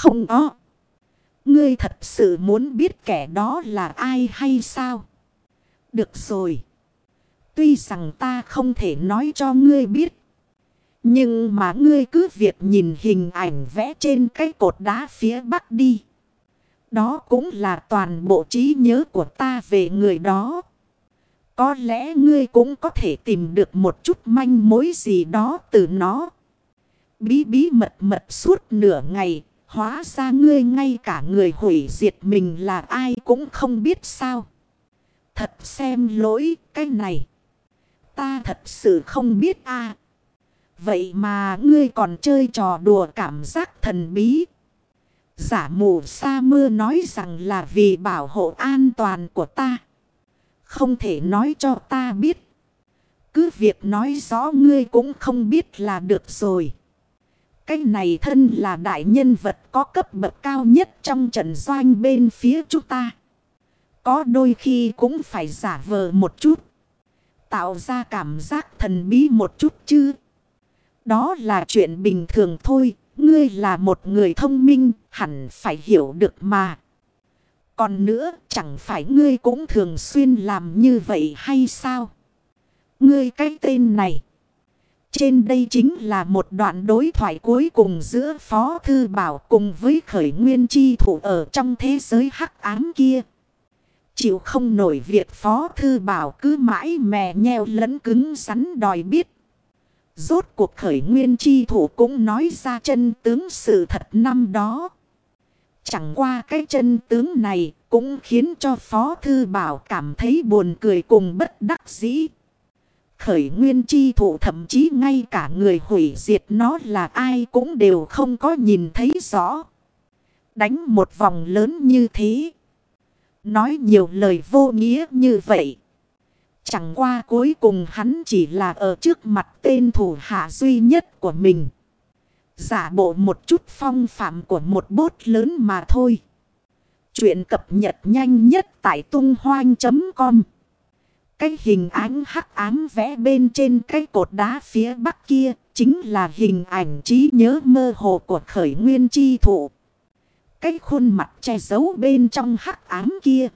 Không có. Ngươi thật sự muốn biết kẻ đó là ai hay sao? Được rồi. Tuy rằng ta không thể nói cho ngươi biết. Nhưng mà ngươi cứ việc nhìn hình ảnh vẽ trên cái cột đá phía bắc đi. Đó cũng là toàn bộ trí nhớ của ta về người đó. Có lẽ ngươi cũng có thể tìm được một chút manh mối gì đó từ nó. Bí bí mật mật suốt nửa ngày, hóa ra ngươi ngay cả người hủy diệt mình là ai cũng không biết sao. Thật xem lỗi, cái này. Ta thật sự không biết a Vậy mà ngươi còn chơi trò đùa cảm giác thần bí. Giả mù sa mưa nói rằng là vì bảo hộ an toàn của ta. Không thể nói cho ta biết. Cứ việc nói rõ ngươi cũng không biết là được rồi. Cái này thân là đại nhân vật có cấp bậc cao nhất trong trận doanh bên phía chúng ta. Có đôi khi cũng phải giả vờ một chút. Tạo ra cảm giác thần bí một chút chứ. Đó là chuyện bình thường thôi. Ngươi là một người thông minh, hẳn phải hiểu được mà. Còn nữa, chẳng phải ngươi cũng thường xuyên làm như vậy hay sao? Ngươi cái tên này. Trên đây chính là một đoạn đối thoại cuối cùng giữa Phó Thư Bảo cùng với khởi nguyên chi thủ ở trong thế giới hắc ám kia. Chịu không nổi việc Phó Thư Bảo cứ mãi mè nheo lẫn cứng rắn đòi biết. Rốt cuộc khởi nguyên chi thủ cũng nói ra chân tướng sự thật năm đó. Chẳng qua cái chân tướng này cũng khiến cho Phó Thư Bảo cảm thấy buồn cười cùng bất đắc dĩ. Khởi nguyên chi thủ thậm chí ngay cả người hủy diệt nó là ai cũng đều không có nhìn thấy rõ. Đánh một vòng lớn như thế. Nói nhiều lời vô nghĩa như vậy. Chẳng qua cuối cùng hắn chỉ là ở trước mặt tên thủ hạ duy nhất của mình. Giả bộ một chút phong phạm của một bốt lớn mà thôi. Chuyện cập nhật nhanh nhất tại tung hoang.com cái hình ánh hắc ám vẽ bên trên cái cột đá phía bắc kia chính là hình ảnh trí nhớ mơ hồ của khởi nguyên chi thụ. Cái khuôn mặt che giấu bên trong hắc ám kia.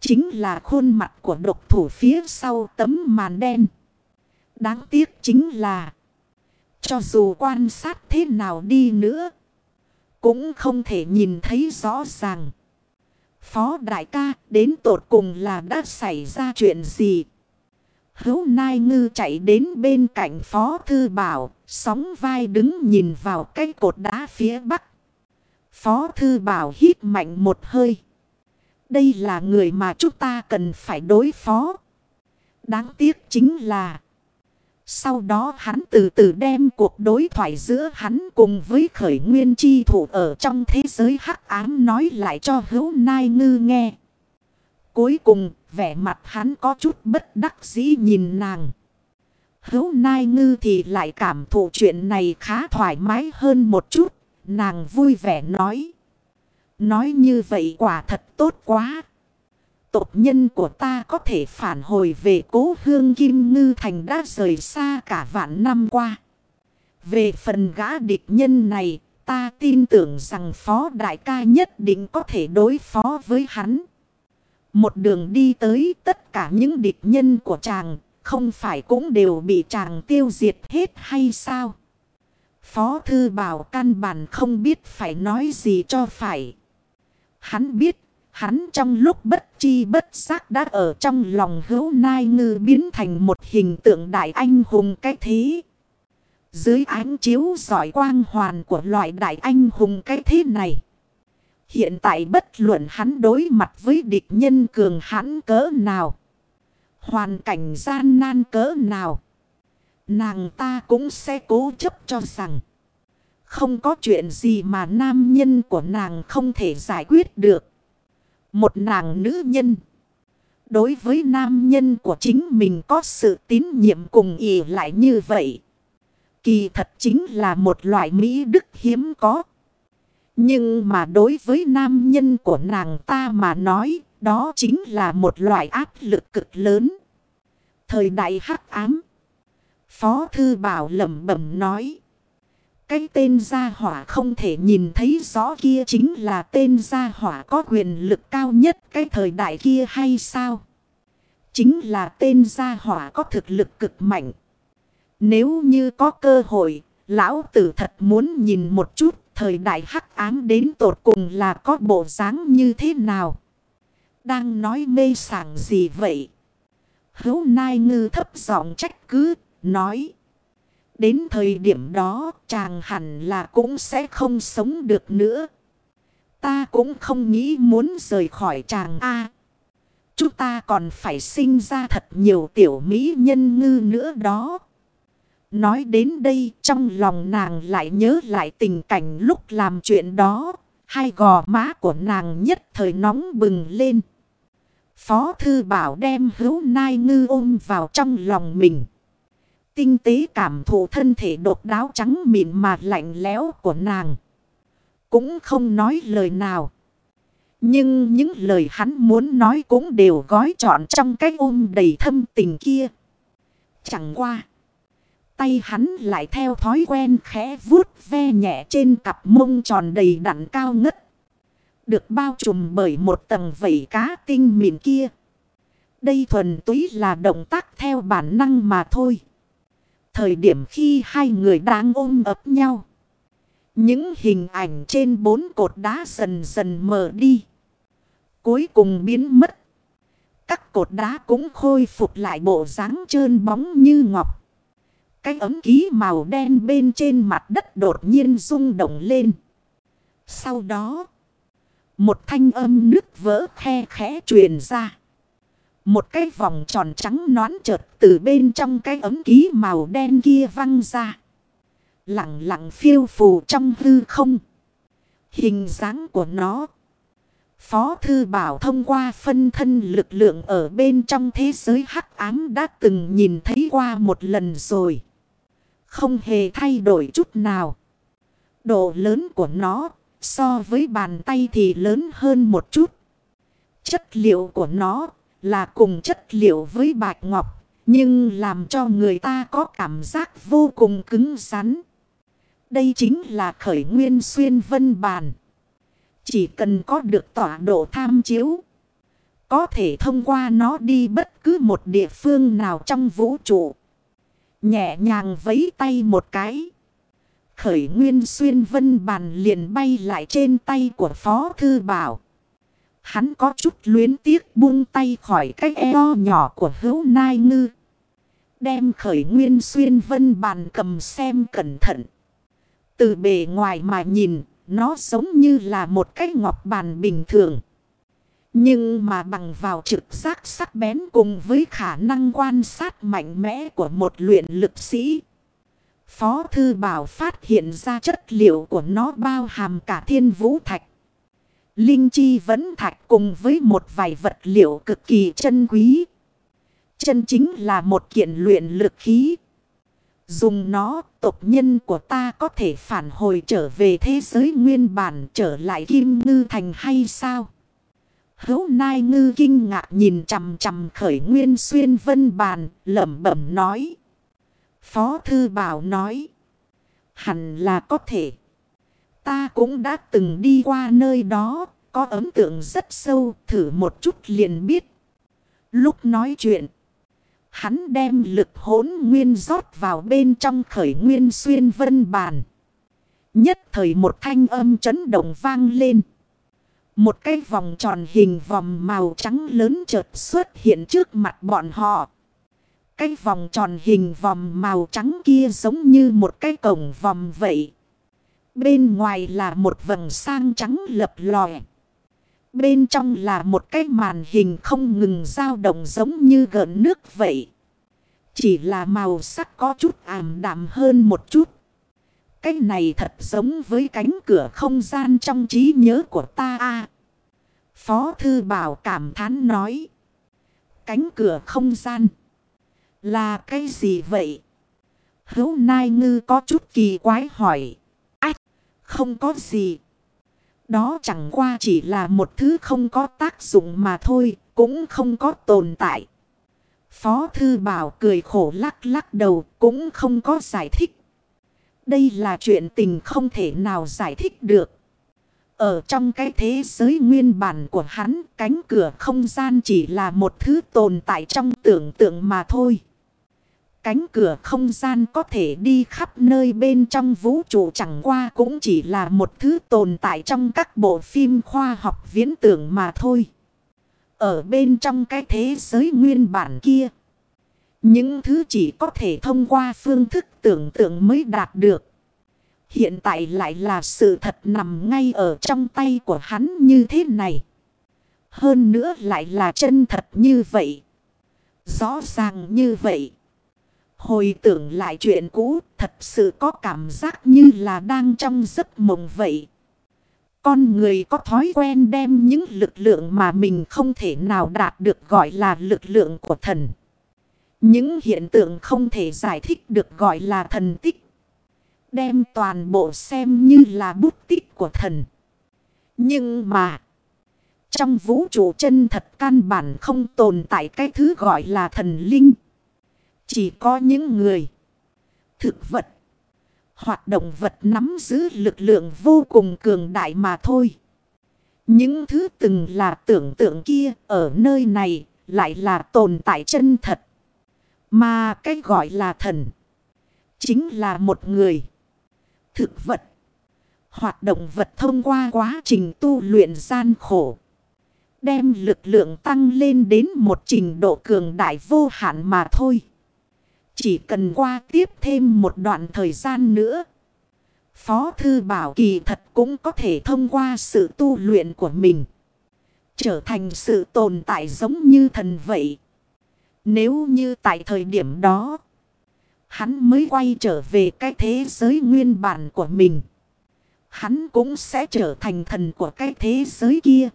Chính là khuôn mặt của độc thủ phía sau tấm màn đen. Đáng tiếc chính là. Cho dù quan sát thế nào đi nữa. Cũng không thể nhìn thấy rõ ràng. Phó đại ca đến tột cùng là đã xảy ra chuyện gì? Hữu Nai Ngư chạy đến bên cạnh Phó Thư Bảo, sóng vai đứng nhìn vào cái cột đá phía bắc. Phó Thư Bảo hít mạnh một hơi. Đây là người mà chúng ta cần phải đối phó. Đáng tiếc chính là... Sau đó hắn từ từ đem cuộc đối thoại giữa hắn cùng với khởi nguyên chi thủ ở trong thế giới hắc ám nói lại cho hữu nai ngư nghe. Cuối cùng, vẻ mặt hắn có chút bất đắc dĩ nhìn nàng. Hữu nai ngư thì lại cảm thụ chuyện này khá thoải mái hơn một chút. Nàng vui vẻ nói. Nói như vậy quả thật tốt quá. Tộc nhân của ta có thể phản hồi về cố hương Kim Ngư Thành đã rời xa cả vạn năm qua. Về phần gã địch nhân này, ta tin tưởng rằng phó đại ca nhất định có thể đối phó với hắn. Một đường đi tới tất cả những địch nhân của chàng, không phải cũng đều bị chàng tiêu diệt hết hay sao? Phó thư bảo căn bản không biết phải nói gì cho phải. Hắn biết, hắn trong lúc bất chi bất giác đã ở trong lòng hữu nai ngư biến thành một hình tượng đại anh hùng cái thế. Dưới ánh chiếu giỏi quang hoàn của loại đại anh hùng cái thế này. Hiện tại bất luận hắn đối mặt với địch nhân cường hãn cỡ nào. Hoàn cảnh gian nan cỡ nào. Nàng ta cũng sẽ cố chấp cho rằng. Không có chuyện gì mà nam nhân của nàng không thể giải quyết được. Một nàng nữ nhân. Đối với nam nhân của chính mình có sự tín nhiệm cùng ỉ lại như vậy. Kỳ thật chính là một loại Mỹ đức hiếm có. Nhưng mà đối với nam nhân của nàng ta mà nói, đó chính là một loại áp lực cực lớn. Thời đại hắc ám. Phó Thư Bảo lẩm bẩm nói. Cái tên gia hỏa không thể nhìn thấy rõ kia chính là tên gia hỏa có quyền lực cao nhất cái thời đại kia hay sao? Chính là tên gia hỏa có thực lực cực mạnh. Nếu như có cơ hội, lão tử thật muốn nhìn một chút thời đại hắc ám đến tột cùng là có bộ dáng như thế nào. Đang nói mê sảng gì vậy? Hữu Nai Ngư thấp giọng trách cứ, nói. Đến thời điểm đó, chàng hẳn là cũng sẽ không sống được nữa. Ta cũng không nghĩ muốn rời khỏi chàng A. chúng ta còn phải sinh ra thật nhiều tiểu mỹ nhân ngư nữa đó. Nói đến đây, trong lòng nàng lại nhớ lại tình cảnh lúc làm chuyện đó. Hai gò má của nàng nhất thời nóng bừng lên. Phó thư bảo đem hữu nai ngư ôm vào trong lòng mình. Tinh tế cảm thụ thân thể đột đáo trắng mịn mà lạnh lẽo của nàng. Cũng không nói lời nào. Nhưng những lời hắn muốn nói cũng đều gói trọn trong cái ôm đầy thâm tình kia. Chẳng qua. Tay hắn lại theo thói quen khẽ vuốt ve nhẹ trên cặp mông tròn đầy đặn cao ngất. Được bao trùm bởi một tầng vảy cá tinh mịn kia. Đây thuần túy là động tác theo bản năng mà thôi. Thời điểm khi hai người đang ôm ấp nhau. Những hình ảnh trên bốn cột đá dần dần mờ đi. Cuối cùng biến mất. Các cột đá cũng khôi phục lại bộ dáng trơn bóng như ngọc. Cái ấm ký màu đen bên trên mặt đất đột nhiên rung động lên. Sau đó, một thanh âm nước vỡ khe khẽ truyền ra. Một cái vòng tròn trắng nón chợt từ bên trong cái ấm ký màu đen kia văng ra. Lặng lặng phiêu phù trong hư không. Hình dáng của nó. Phó Thư Bảo thông qua phân thân lực lượng ở bên trong thế giới hắc ám đã từng nhìn thấy qua một lần rồi. Không hề thay đổi chút nào. Độ lớn của nó so với bàn tay thì lớn hơn một chút. Chất liệu của nó là cùng chất liệu với bạch ngọc. Nhưng làm cho người ta có cảm giác vô cùng cứng rắn. Đây chính là khởi nguyên xuyên vân bàn. Chỉ cần có được tọa độ tham chiếu. Có thể thông qua nó đi bất cứ một địa phương nào trong vũ trụ. Nhẹ nhàng vấy tay một cái. Khởi nguyên xuyên vân bàn liền bay lại trên tay của Phó Thư Bảo. Hắn có chút luyến tiếc buông tay khỏi cái eo nhỏ của hữu nai ngư. Đem khởi nguyên xuyên vân bàn cầm xem cẩn thận. Từ bề ngoài mà nhìn, nó giống như là một cái ngọc bàn bình thường. Nhưng mà bằng vào trực giác sắc bén cùng với khả năng quan sát mạnh mẽ của một luyện lực sĩ. Phó Thư Bảo phát hiện ra chất liệu của nó bao hàm cả thiên vũ thạch. Linh chi vẫn thạch cùng với một vài vật liệu cực kỳ chân quý. Chân chính là một kiện luyện lực khí. Dùng nó, tộc nhân của ta có thể phản hồi trở về thế giới nguyên bản trở lại kim ngư thành hay sao? Hấu Nai Ngư kinh ngạc nhìn chằm chằm khởi nguyên xuyên vân bàn, lẩm bẩm nói. Phó Thư Bảo nói. Hẳn là có thể. Ta cũng đã từng đi qua nơi đó, có ấn tượng rất sâu, thử một chút liền biết. Lúc nói chuyện, hắn đem lực hốn nguyên rót vào bên trong khởi nguyên xuyên vân bàn. Nhất thời một thanh âm chấn động vang lên. Một cái vòng tròn hình vòng màu trắng lớn chợt xuất hiện trước mặt bọn họ. Cái vòng tròn hình vòng màu trắng kia giống như một cái cổng vòng vậy. Bên ngoài là một vầng sang trắng lập lòe. Bên trong là một cái màn hình không ngừng dao động giống như gợn nước vậy. Chỉ là màu sắc có chút ảm đạm hơn một chút. Cái này thật giống với cánh cửa không gian trong trí nhớ của ta a Phó Thư Bảo cảm thán nói. Cánh cửa không gian. Là cái gì vậy? Hữu Nai Ngư có chút kỳ quái hỏi. Không có gì. Đó chẳng qua chỉ là một thứ không có tác dụng mà thôi, cũng không có tồn tại. Phó Thư Bảo cười khổ lắc lắc đầu, cũng không có giải thích. Đây là chuyện tình không thể nào giải thích được. Ở trong cái thế giới nguyên bản của hắn, cánh cửa không gian chỉ là một thứ tồn tại trong tưởng tượng mà thôi. Cánh cửa không gian có thể đi khắp nơi bên trong vũ trụ chẳng qua cũng chỉ là một thứ tồn tại trong các bộ phim khoa học viễn tưởng mà thôi. Ở bên trong cái thế giới nguyên bản kia. Những thứ chỉ có thể thông qua phương thức tưởng tượng mới đạt được. Hiện tại lại là sự thật nằm ngay ở trong tay của hắn như thế này. Hơn nữa lại là chân thật như vậy. Rõ ràng như vậy. Hồi tưởng lại chuyện cũ, thật sự có cảm giác như là đang trong giấc mộng vậy. Con người có thói quen đem những lực lượng mà mình không thể nào đạt được gọi là lực lượng của thần. Những hiện tượng không thể giải thích được gọi là thần tích. Đem toàn bộ xem như là bút tích của thần. Nhưng mà. Trong vũ trụ chân thật căn bản không tồn tại cái thứ gọi là thần linh. Chỉ có những người. Thực vật. Hoạt động vật nắm giữ lực lượng vô cùng cường đại mà thôi. Những thứ từng là tưởng tượng kia ở nơi này lại là tồn tại chân thật. Mà cái gọi là thần. Chính là một người. Thực vật. Hoạt động vật thông qua quá trình tu luyện gian khổ. Đem lực lượng tăng lên đến một trình độ cường đại vô hạn mà thôi. Chỉ cần qua tiếp thêm một đoạn thời gian nữa. Phó Thư Bảo kỳ thật cũng có thể thông qua sự tu luyện của mình. Trở thành sự tồn tại giống như thần vậy. Nếu như tại thời điểm đó. Hắn mới quay trở về cái thế giới nguyên bản của mình. Hắn cũng sẽ trở thành thần của cái thế giới kia.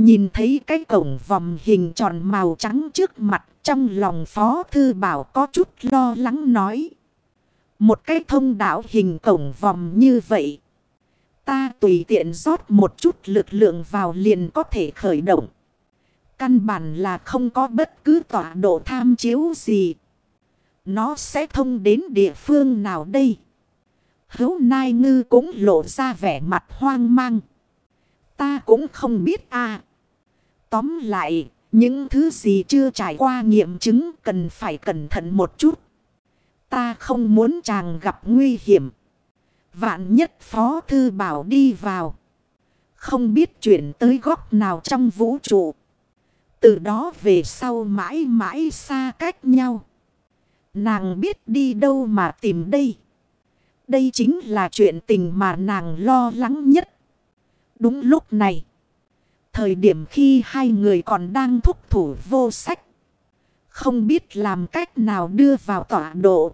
Nhìn thấy cái cổng vòng hình tròn màu trắng trước mặt, trong lòng Phó Thư Bảo có chút lo lắng nói. Một cái thông đạo hình cổng vòng như vậy. Ta tùy tiện rót một chút lực lượng vào liền có thể khởi động. Căn bản là không có bất cứ tọa độ tham chiếu gì. Nó sẽ thông đến địa phương nào đây? Hấu Nai Ngư cũng lộ ra vẻ mặt hoang mang. Ta cũng không biết à. Tóm lại, những thứ gì chưa trải qua nghiệm chứng cần phải cẩn thận một chút. Ta không muốn chàng gặp nguy hiểm. Vạn nhất Phó Thư Bảo đi vào. Không biết chuyển tới góc nào trong vũ trụ. Từ đó về sau mãi mãi xa cách nhau. Nàng biết đi đâu mà tìm đây. Đây chính là chuyện tình mà nàng lo lắng nhất. Đúng lúc này. Thời điểm khi hai người còn đang thúc thủ vô sách. Không biết làm cách nào đưa vào tọa độ.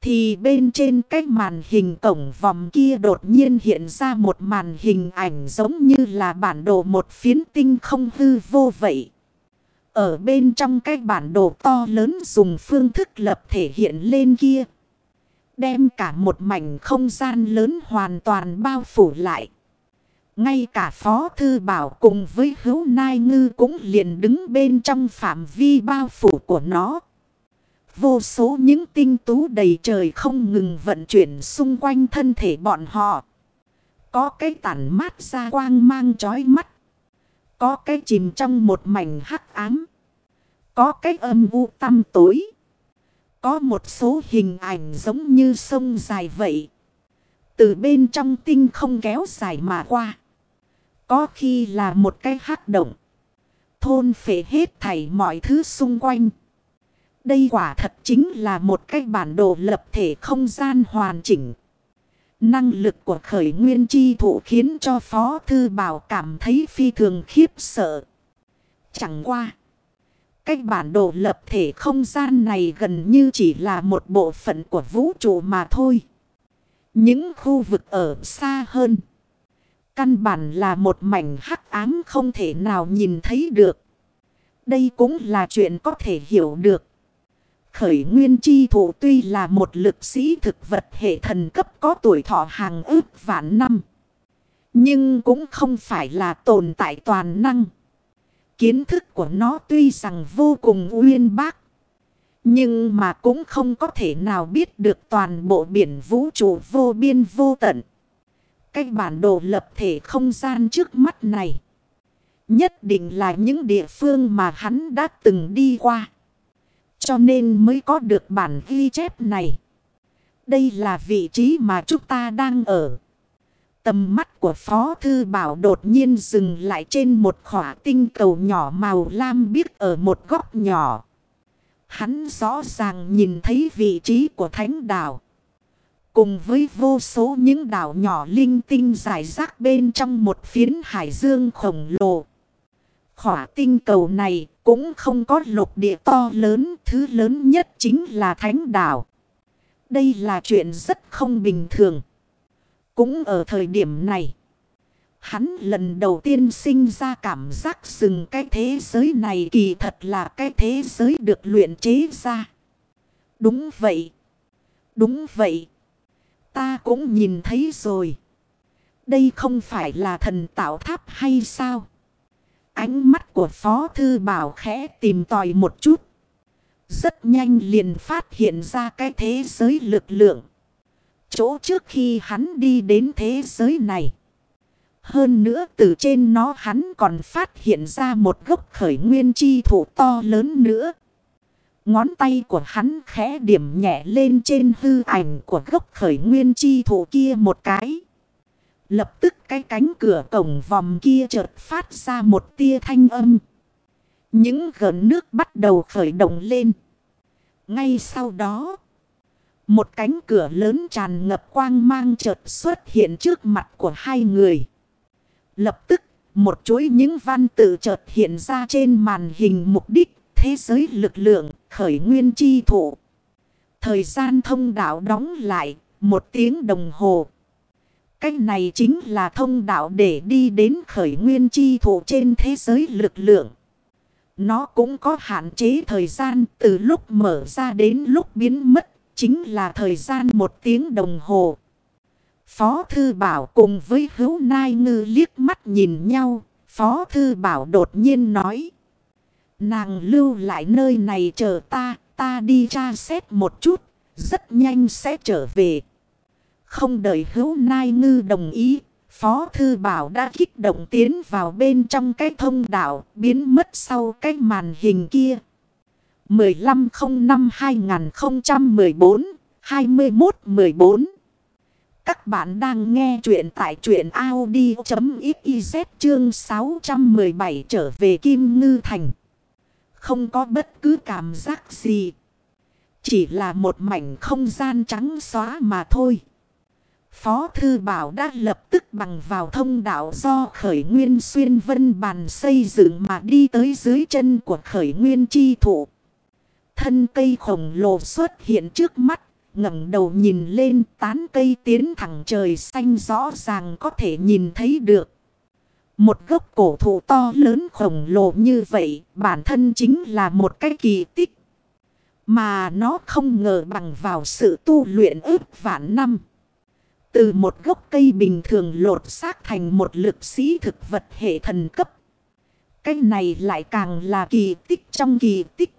Thì bên trên cái màn hình cổng vòng kia đột nhiên hiện ra một màn hình ảnh giống như là bản đồ một phiến tinh không hư vô vậy. Ở bên trong cái bản đồ to lớn dùng phương thức lập thể hiện lên kia. Đem cả một mảnh không gian lớn hoàn toàn bao phủ lại. Ngay cả Phó Thư Bảo cùng với hữu nai ngư cũng liền đứng bên trong phạm vi bao phủ của nó. Vô số những tinh tú đầy trời không ngừng vận chuyển xung quanh thân thể bọn họ. Có cái tản mát ra quang mang chói mắt. Có cái chìm trong một mảnh hắc ám. Có cái âm u tăm tối. Có một số hình ảnh giống như sông dài vậy. Từ bên trong tinh không kéo dài mà qua. Có khi là một cái hắc động. Thôn phệ hết thảy mọi thứ xung quanh. Đây quả thật chính là một cái bản đồ lập thể không gian hoàn chỉnh. Năng lực của khởi nguyên chi thụ khiến cho Phó Thư Bảo cảm thấy phi thường khiếp sợ. Chẳng qua. Cái bản đồ lập thể không gian này gần như chỉ là một bộ phận của vũ trụ mà thôi. Những khu vực ở xa hơn. Căn bản là một mảnh hắc ám không thể nào nhìn thấy được. Đây cũng là chuyện có thể hiểu được. Khởi nguyên chi thủ tuy là một lực sĩ thực vật hệ thần cấp có tuổi thọ hàng ước vạn năm. Nhưng cũng không phải là tồn tại toàn năng. Kiến thức của nó tuy rằng vô cùng uyên bác. Nhưng mà cũng không có thể nào biết được toàn bộ biển vũ trụ vô biên vô tận. Cái bản đồ lập thể không gian trước mắt này. Nhất định là những địa phương mà hắn đã từng đi qua. Cho nên mới có được bản ghi chép này. Đây là vị trí mà chúng ta đang ở. Tầm mắt của Phó Thư Bảo đột nhiên dừng lại trên một khỏa tinh cầu nhỏ màu lam biếc ở một góc nhỏ. Hắn rõ ràng nhìn thấy vị trí của thánh đảo. Cùng với vô số những đảo nhỏ linh tinh dài rác bên trong một phiến hải dương khổng lồ. Khỏa tinh cầu này cũng không có lục địa to lớn. Thứ lớn nhất chính là thánh đảo. Đây là chuyện rất không bình thường. Cũng ở thời điểm này. Hắn lần đầu tiên sinh ra cảm giác rừng cái thế giới này kỳ thật là cái thế giới được luyện chế ra. Đúng vậy. Đúng vậy. Ta cũng nhìn thấy rồi. Đây không phải là thần tạo tháp hay sao? Ánh mắt của Phó Thư Bảo khẽ tìm tòi một chút. Rất nhanh liền phát hiện ra cái thế giới lực lượng. Chỗ trước khi hắn đi đến thế giới này. Hơn nữa từ trên nó hắn còn phát hiện ra một gốc khởi nguyên chi thủ to lớn nữa. Ngón tay của hắn khẽ điểm nhẹ lên trên hư ảnh của gốc khởi nguyên chi thủ kia một cái. Lập tức cái cánh cửa cổng vòng kia chợt phát ra một tia thanh âm. Những gợn nước bắt đầu khởi động lên. Ngay sau đó, một cánh cửa lớn tràn ngập quang mang chợt xuất hiện trước mặt của hai người. Lập tức, một chuỗi những văn tự chợt hiện ra trên màn hình mục đích, thế giới lực lượng, khởi nguyên chi thụ. Thời gian thông đạo đóng lại, một tiếng đồng hồ. Cách này chính là thông đạo để đi đến khởi nguyên chi thụ trên thế giới lực lượng. Nó cũng có hạn chế thời gian từ lúc mở ra đến lúc biến mất, chính là thời gian một tiếng đồng hồ. Phó Thư Bảo cùng với hữu nai ngư liếc mắt nhìn nhau. Phó Thư Bảo đột nhiên nói. Nàng lưu lại nơi này chờ ta, ta đi tra xét một chút, rất nhanh sẽ trở về. Không đợi hữu nai ngư đồng ý, Phó Thư Bảo đã kích động tiến vào bên trong cái thông đạo, biến mất sau cái màn hình kia. 1505-2014-2114 các bạn đang nghe chuyện tại chuyện Audi.xyz chương 617 trở về Kim Ngư Thành. Không có bất cứ cảm giác gì. Chỉ là một mảnh không gian trắng xóa mà thôi. Phó Thư Bảo đã lập tức bằng vào thông đạo do khởi nguyên xuyên vân bàn xây dựng mà đi tới dưới chân của khởi nguyên chi thụ. Thân cây khổng lồ xuất hiện trước mắt, ngẩng đầu nhìn lên tán cây tiến thẳng trời xanh rõ ràng có thể nhìn thấy được. Một gốc cổ thụ to lớn khổng lồ như vậy, bản thân chính là một cái kỳ tích. Mà nó không ngờ bằng vào sự tu luyện ước vạn năm. Từ một gốc cây bình thường lột xác thành một lực sĩ thực vật hệ thần cấp. Cái này lại càng là kỳ tích trong kỳ tích.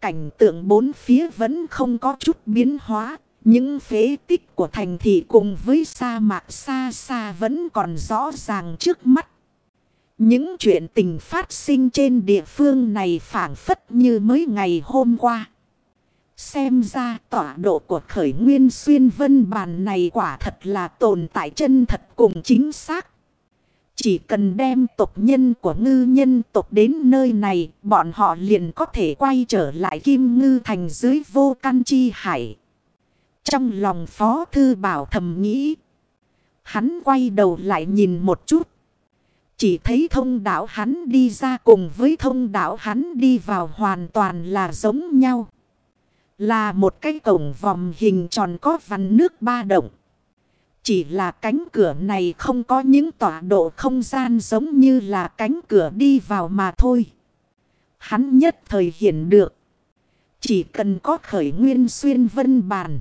Cảnh tượng bốn phía vẫn không có chút biến hóa. Những phế tích của thành thị cùng với sa mạc xa xa vẫn còn rõ ràng trước mắt. Những chuyện tình phát sinh trên địa phương này phản phất như mới ngày hôm qua. Xem ra tọa độ của khởi nguyên xuyên vân bàn này quả thật là tồn tại chân thật cùng chính xác. Chỉ cần đem tộc nhân của ngư nhân tộc đến nơi này, bọn họ liền có thể quay trở lại kim ngư thành dưới vô căn chi hải. Trong lòng phó thư bảo thầm nghĩ, hắn quay đầu lại nhìn một chút. Chỉ thấy thông đạo hắn đi ra cùng với thông đạo hắn đi vào hoàn toàn là giống nhau. Là một cái cổng vòng hình tròn có vằn nước ba động. Chỉ là cánh cửa này không có những tọa độ không gian giống như là cánh cửa đi vào mà thôi. Hắn nhất thời hiện được. Chỉ cần có khởi nguyên xuyên vân bàn.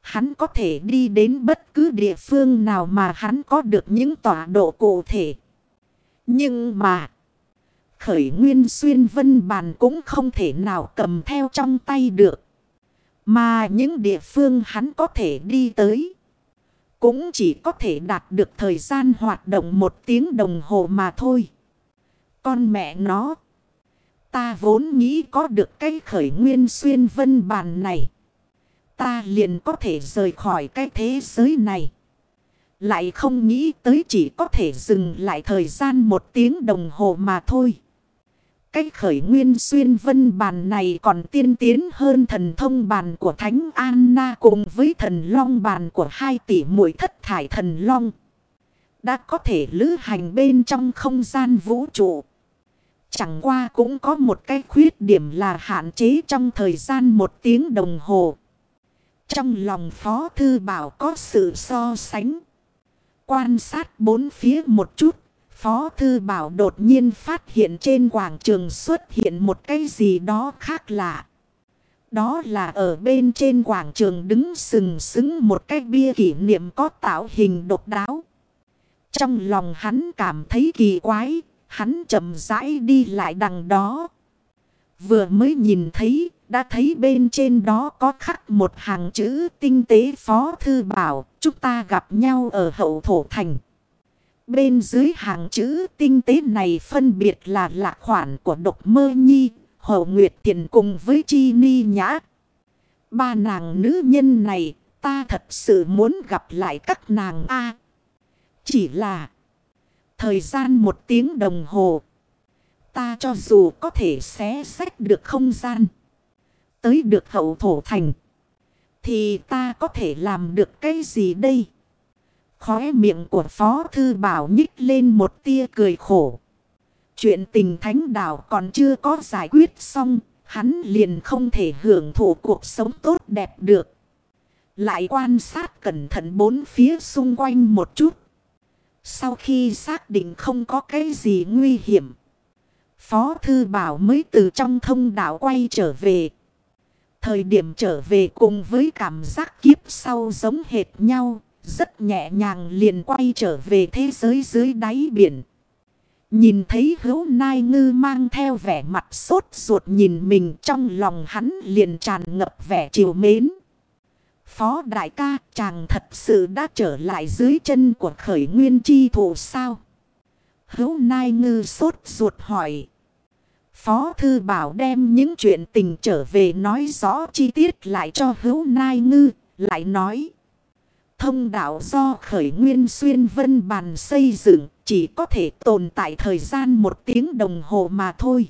Hắn có thể đi đến bất cứ địa phương nào mà hắn có được những tọa độ cụ thể. Nhưng mà. Khởi nguyên xuyên vân bàn cũng không thể nào cầm theo trong tay được. Mà những địa phương hắn có thể đi tới. Cũng chỉ có thể đạt được thời gian hoạt động một tiếng đồng hồ mà thôi. Con mẹ nó. Ta vốn nghĩ có được cái khởi nguyên xuyên vân bàn này. Ta liền có thể rời khỏi cái thế giới này. Lại không nghĩ tới chỉ có thể dừng lại thời gian một tiếng đồng hồ mà thôi. Cái khởi nguyên xuyên vân bàn này còn tiên tiến hơn thần thông bàn của Thánh Anna cùng với thần long bàn của hai tỷ mũi thất thải thần long. Đã có thể lữ hành bên trong không gian vũ trụ. Chẳng qua cũng có một cái khuyết điểm là hạn chế trong thời gian một tiếng đồng hồ. Trong lòng Phó Thư Bảo có sự so sánh. Quan sát bốn phía một chút. Phó Thư Bảo đột nhiên phát hiện trên quảng trường xuất hiện một cái gì đó khác lạ. Đó là ở bên trên quảng trường đứng sừng sững một cái bia kỷ niệm có tạo hình độc đáo. Trong lòng hắn cảm thấy kỳ quái, hắn chậm rãi đi lại đằng đó. Vừa mới nhìn thấy, đã thấy bên trên đó có khắc một hàng chữ tinh tế phó thư bảo, chúng ta gặp nhau ở hậu thổ thành. Bên dưới hàng chữ tinh tế này phân biệt là lạc khoản của độc mơ nhi, hậu nguyệt tiền cùng với chi ni nhã. Ba nàng nữ nhân này, ta thật sự muốn gặp lại các nàng A. chỉ là thời gian một tiếng đồng hồ. Ta cho dù có thể xé sách được không gian. Tới được hậu thổ thành. Thì ta có thể làm được cái gì đây? Khóe miệng của Phó Thư Bảo nhích lên một tia cười khổ. Chuyện tình thánh đạo còn chưa có giải quyết xong. Hắn liền không thể hưởng thụ cuộc sống tốt đẹp được. Lại quan sát cẩn thận bốn phía xung quanh một chút. Sau khi xác định không có cái gì nguy hiểm. Phó Thư Bảo mới từ trong thông đạo quay trở về. Thời điểm trở về cùng với cảm giác kiếp sau giống hệt nhau. Rất nhẹ nhàng liền quay trở về thế giới dưới đáy biển. Nhìn thấy hữu nai ngư mang theo vẻ mặt sốt ruột nhìn mình trong lòng hắn liền tràn ngập vẻ chiều mến. Phó đại ca, chàng thật sự đã trở lại dưới chân của khởi nguyên chi thủ sao? Hữu nai ngư sốt ruột hỏi. Phó thư bảo đem những chuyện tình trở về nói rõ chi tiết lại cho hữu nai ngư, lại nói. Thông đạo do khởi nguyên xuyên vân bàn xây dựng chỉ có thể tồn tại thời gian một tiếng đồng hồ mà thôi.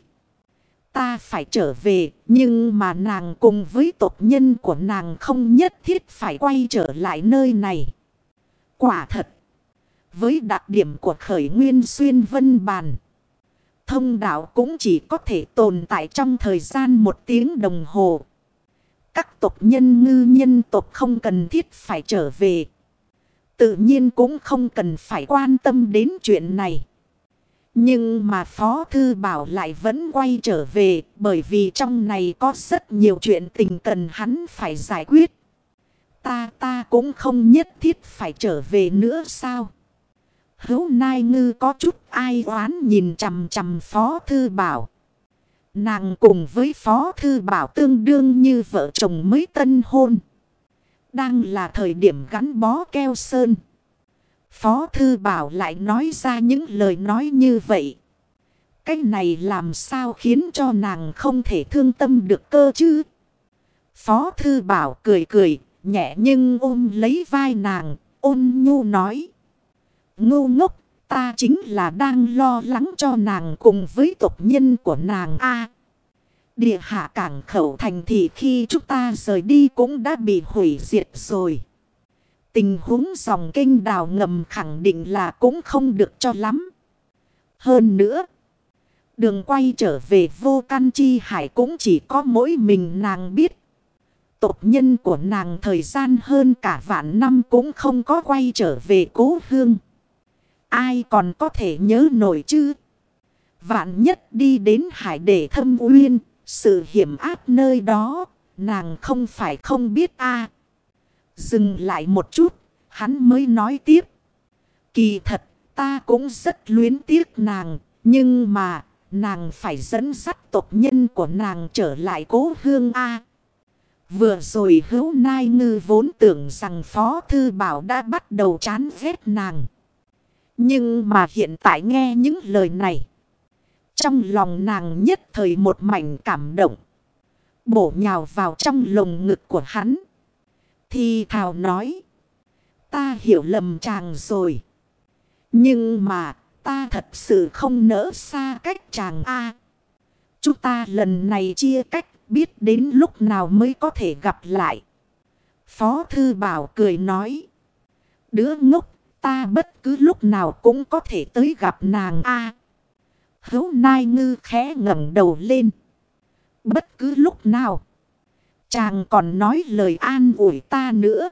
Ta phải trở về, nhưng mà nàng cùng với tộc nhân của nàng không nhất thiết phải quay trở lại nơi này. Quả thật, với đặc điểm của khởi nguyên xuyên vân bàn, thông đạo cũng chỉ có thể tồn tại trong thời gian một tiếng đồng hồ. Các tộc nhân ngư nhân tộc không cần thiết phải trở về. Tự nhiên cũng không cần phải quan tâm đến chuyện này. Nhưng mà Phó Thư Bảo lại vẫn quay trở về bởi vì trong này có rất nhiều chuyện tình cần hắn phải giải quyết. Ta ta cũng không nhất thiết phải trở về nữa sao? Hấu Nai Ngư có chút ai oán nhìn chằm chằm Phó Thư Bảo. Nàng cùng với Phó Thư Bảo tương đương như vợ chồng mới tân hôn. Đang là thời điểm gắn bó keo sơn. Phó Thư Bảo lại nói ra những lời nói như vậy. Cái này làm sao khiến cho nàng không thể thương tâm được cơ chứ? Phó Thư Bảo cười cười, nhẹ nhưng ôm lấy vai nàng, ôn nhu nói. Ngu ngốc, ta chính là đang lo lắng cho nàng cùng với tộc nhân của nàng A. địa hạ cảng khẩu thành thị khi chúng ta rời đi cũng đã bị hủy diệt rồi. Tình huống dòng kênh đào ngầm khẳng định là cũng không được cho lắm. Hơn nữa, đường quay trở về vô can chi hải cũng chỉ có mỗi mình nàng biết. Tộc nhân của nàng thời gian hơn cả vạn năm cũng không có quay trở về cố hương. Ai còn có thể nhớ nổi chứ? Vạn nhất đi đến hải để thâm uyên, sự hiểm áp nơi đó, nàng không phải không biết a Dừng lại một chút, hắn mới nói tiếp. Kỳ thật, ta cũng rất luyến tiếc nàng, nhưng mà, nàng phải dẫn dắt tộc nhân của nàng trở lại cố hương A. Vừa rồi hữu nai ngư vốn tưởng rằng Phó Thư Bảo đã bắt đầu chán ghét nàng. Nhưng mà hiện tại nghe những lời này. Trong lòng nàng nhất thời một mảnh cảm động. Bổ nhào vào trong lồng ngực của hắn. Thì thào nói. Ta hiểu lầm chàng rồi. Nhưng mà ta thật sự không nỡ xa cách chàng A. Chúng ta lần này chia cách, biết đến lúc nào mới có thể gặp lại. Phó Thư Bảo cười nói. Đứa ngốc ta bất cứ lúc nào cũng có thể tới gặp nàng A. Hấu Nai Ngư khẽ ngẩng đầu lên. Bất cứ lúc nào. Chàng còn nói lời an ủi ta nữa.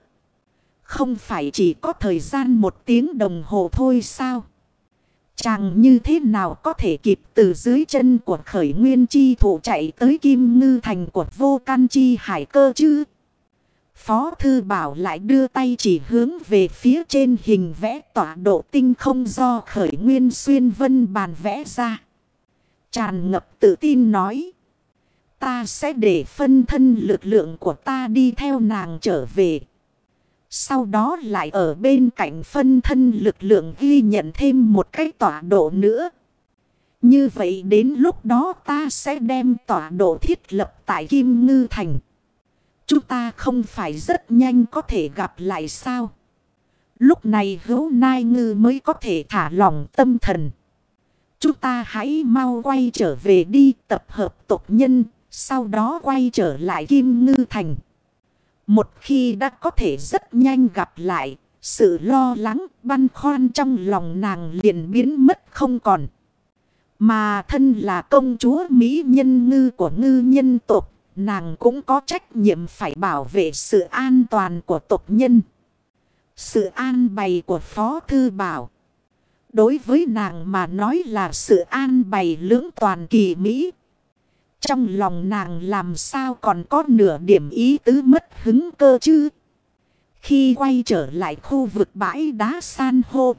Không phải chỉ có thời gian một tiếng đồng hồ thôi sao? Chàng như thế nào có thể kịp từ dưới chân của khởi nguyên chi thủ chạy tới kim ngư thành của vô can chi hải cơ chứ? Phó thư bảo lại đưa tay chỉ hướng về phía trên hình vẽ tọa độ tinh không do khởi nguyên xuyên vân bàn vẽ ra. Tràn ngập tự tin nói. Ta sẽ để phân thân lực lượng của ta đi theo nàng trở về. Sau đó lại ở bên cạnh phân thân lực lượng ghi nhận thêm một cái tọa độ nữa. Như vậy đến lúc đó ta sẽ đem tọa độ thiết lập tại Kim Ngư Thành. Chúng ta không phải rất nhanh có thể gặp lại sao? Lúc này hữu nai ngư mới có thể thả lòng tâm thần. Chúng ta hãy mau quay trở về đi tập hợp tộc nhân, sau đó quay trở lại Kim Ngư Thành. Một khi đã có thể rất nhanh gặp lại, sự lo lắng băn khoăn trong lòng nàng liền biến mất không còn. Mà thân là công chúa Mỹ nhân ngư của ngư nhân tộc, nàng cũng có trách nhiệm phải bảo vệ sự an toàn của tộc nhân. Sự an bày của Phó Thư Bảo. Đối với nàng mà nói là sự an bày lưỡng toàn kỳ Mỹ. Trong lòng nàng làm sao còn có nửa điểm ý tứ mất hứng cơ chứ. Khi quay trở lại khu vực bãi đá san hô.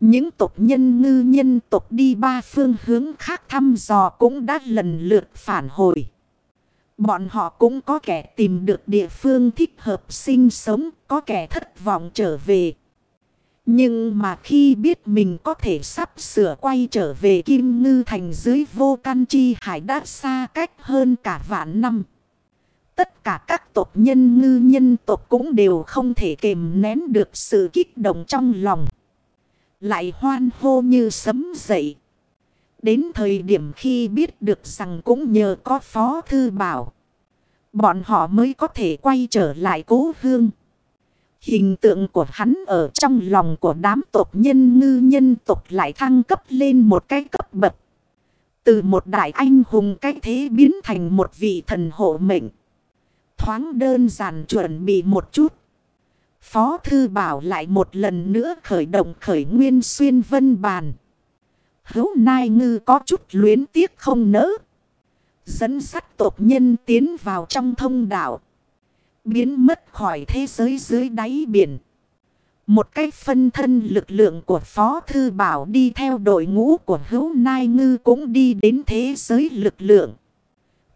Những tộc nhân ngư nhân tộc đi ba phương hướng khác thăm dò cũng đã lần lượt phản hồi. Bọn họ cũng có kẻ tìm được địa phương thích hợp sinh sống, có kẻ thất vọng trở về. Nhưng mà khi biết mình có thể sắp sửa quay trở về Kim Ngư Thành dưới vô can chi hải đã xa cách hơn cả vạn năm. Tất cả các tộc nhân ngư nhân tộc cũng đều không thể kềm nén được sự kích động trong lòng. Lại hoan hô như sấm dậy. Đến thời điểm khi biết được rằng cũng nhờ có phó thư bảo. Bọn họ mới có thể quay trở lại cố hương. Hình tượng của hắn ở trong lòng của đám tộc nhân ngư nhân tộc lại thăng cấp lên một cái cấp bậc. Từ một đại anh hùng cách thế biến thành một vị thần hộ mệnh. Thoáng đơn giản chuẩn bị một chút. Phó thư bảo lại một lần nữa khởi động khởi nguyên xuyên vân bàn. Hữu nai ngư có chút luyến tiếc không nỡ. Dẫn sắt tộc nhân tiến vào trong thông đạo. Biến mất khỏi thế giới dưới đáy biển. Một cái phân thân lực lượng của Phó Thư Bảo đi theo đội ngũ của hữu nai ngư cũng đi đến thế giới lực lượng.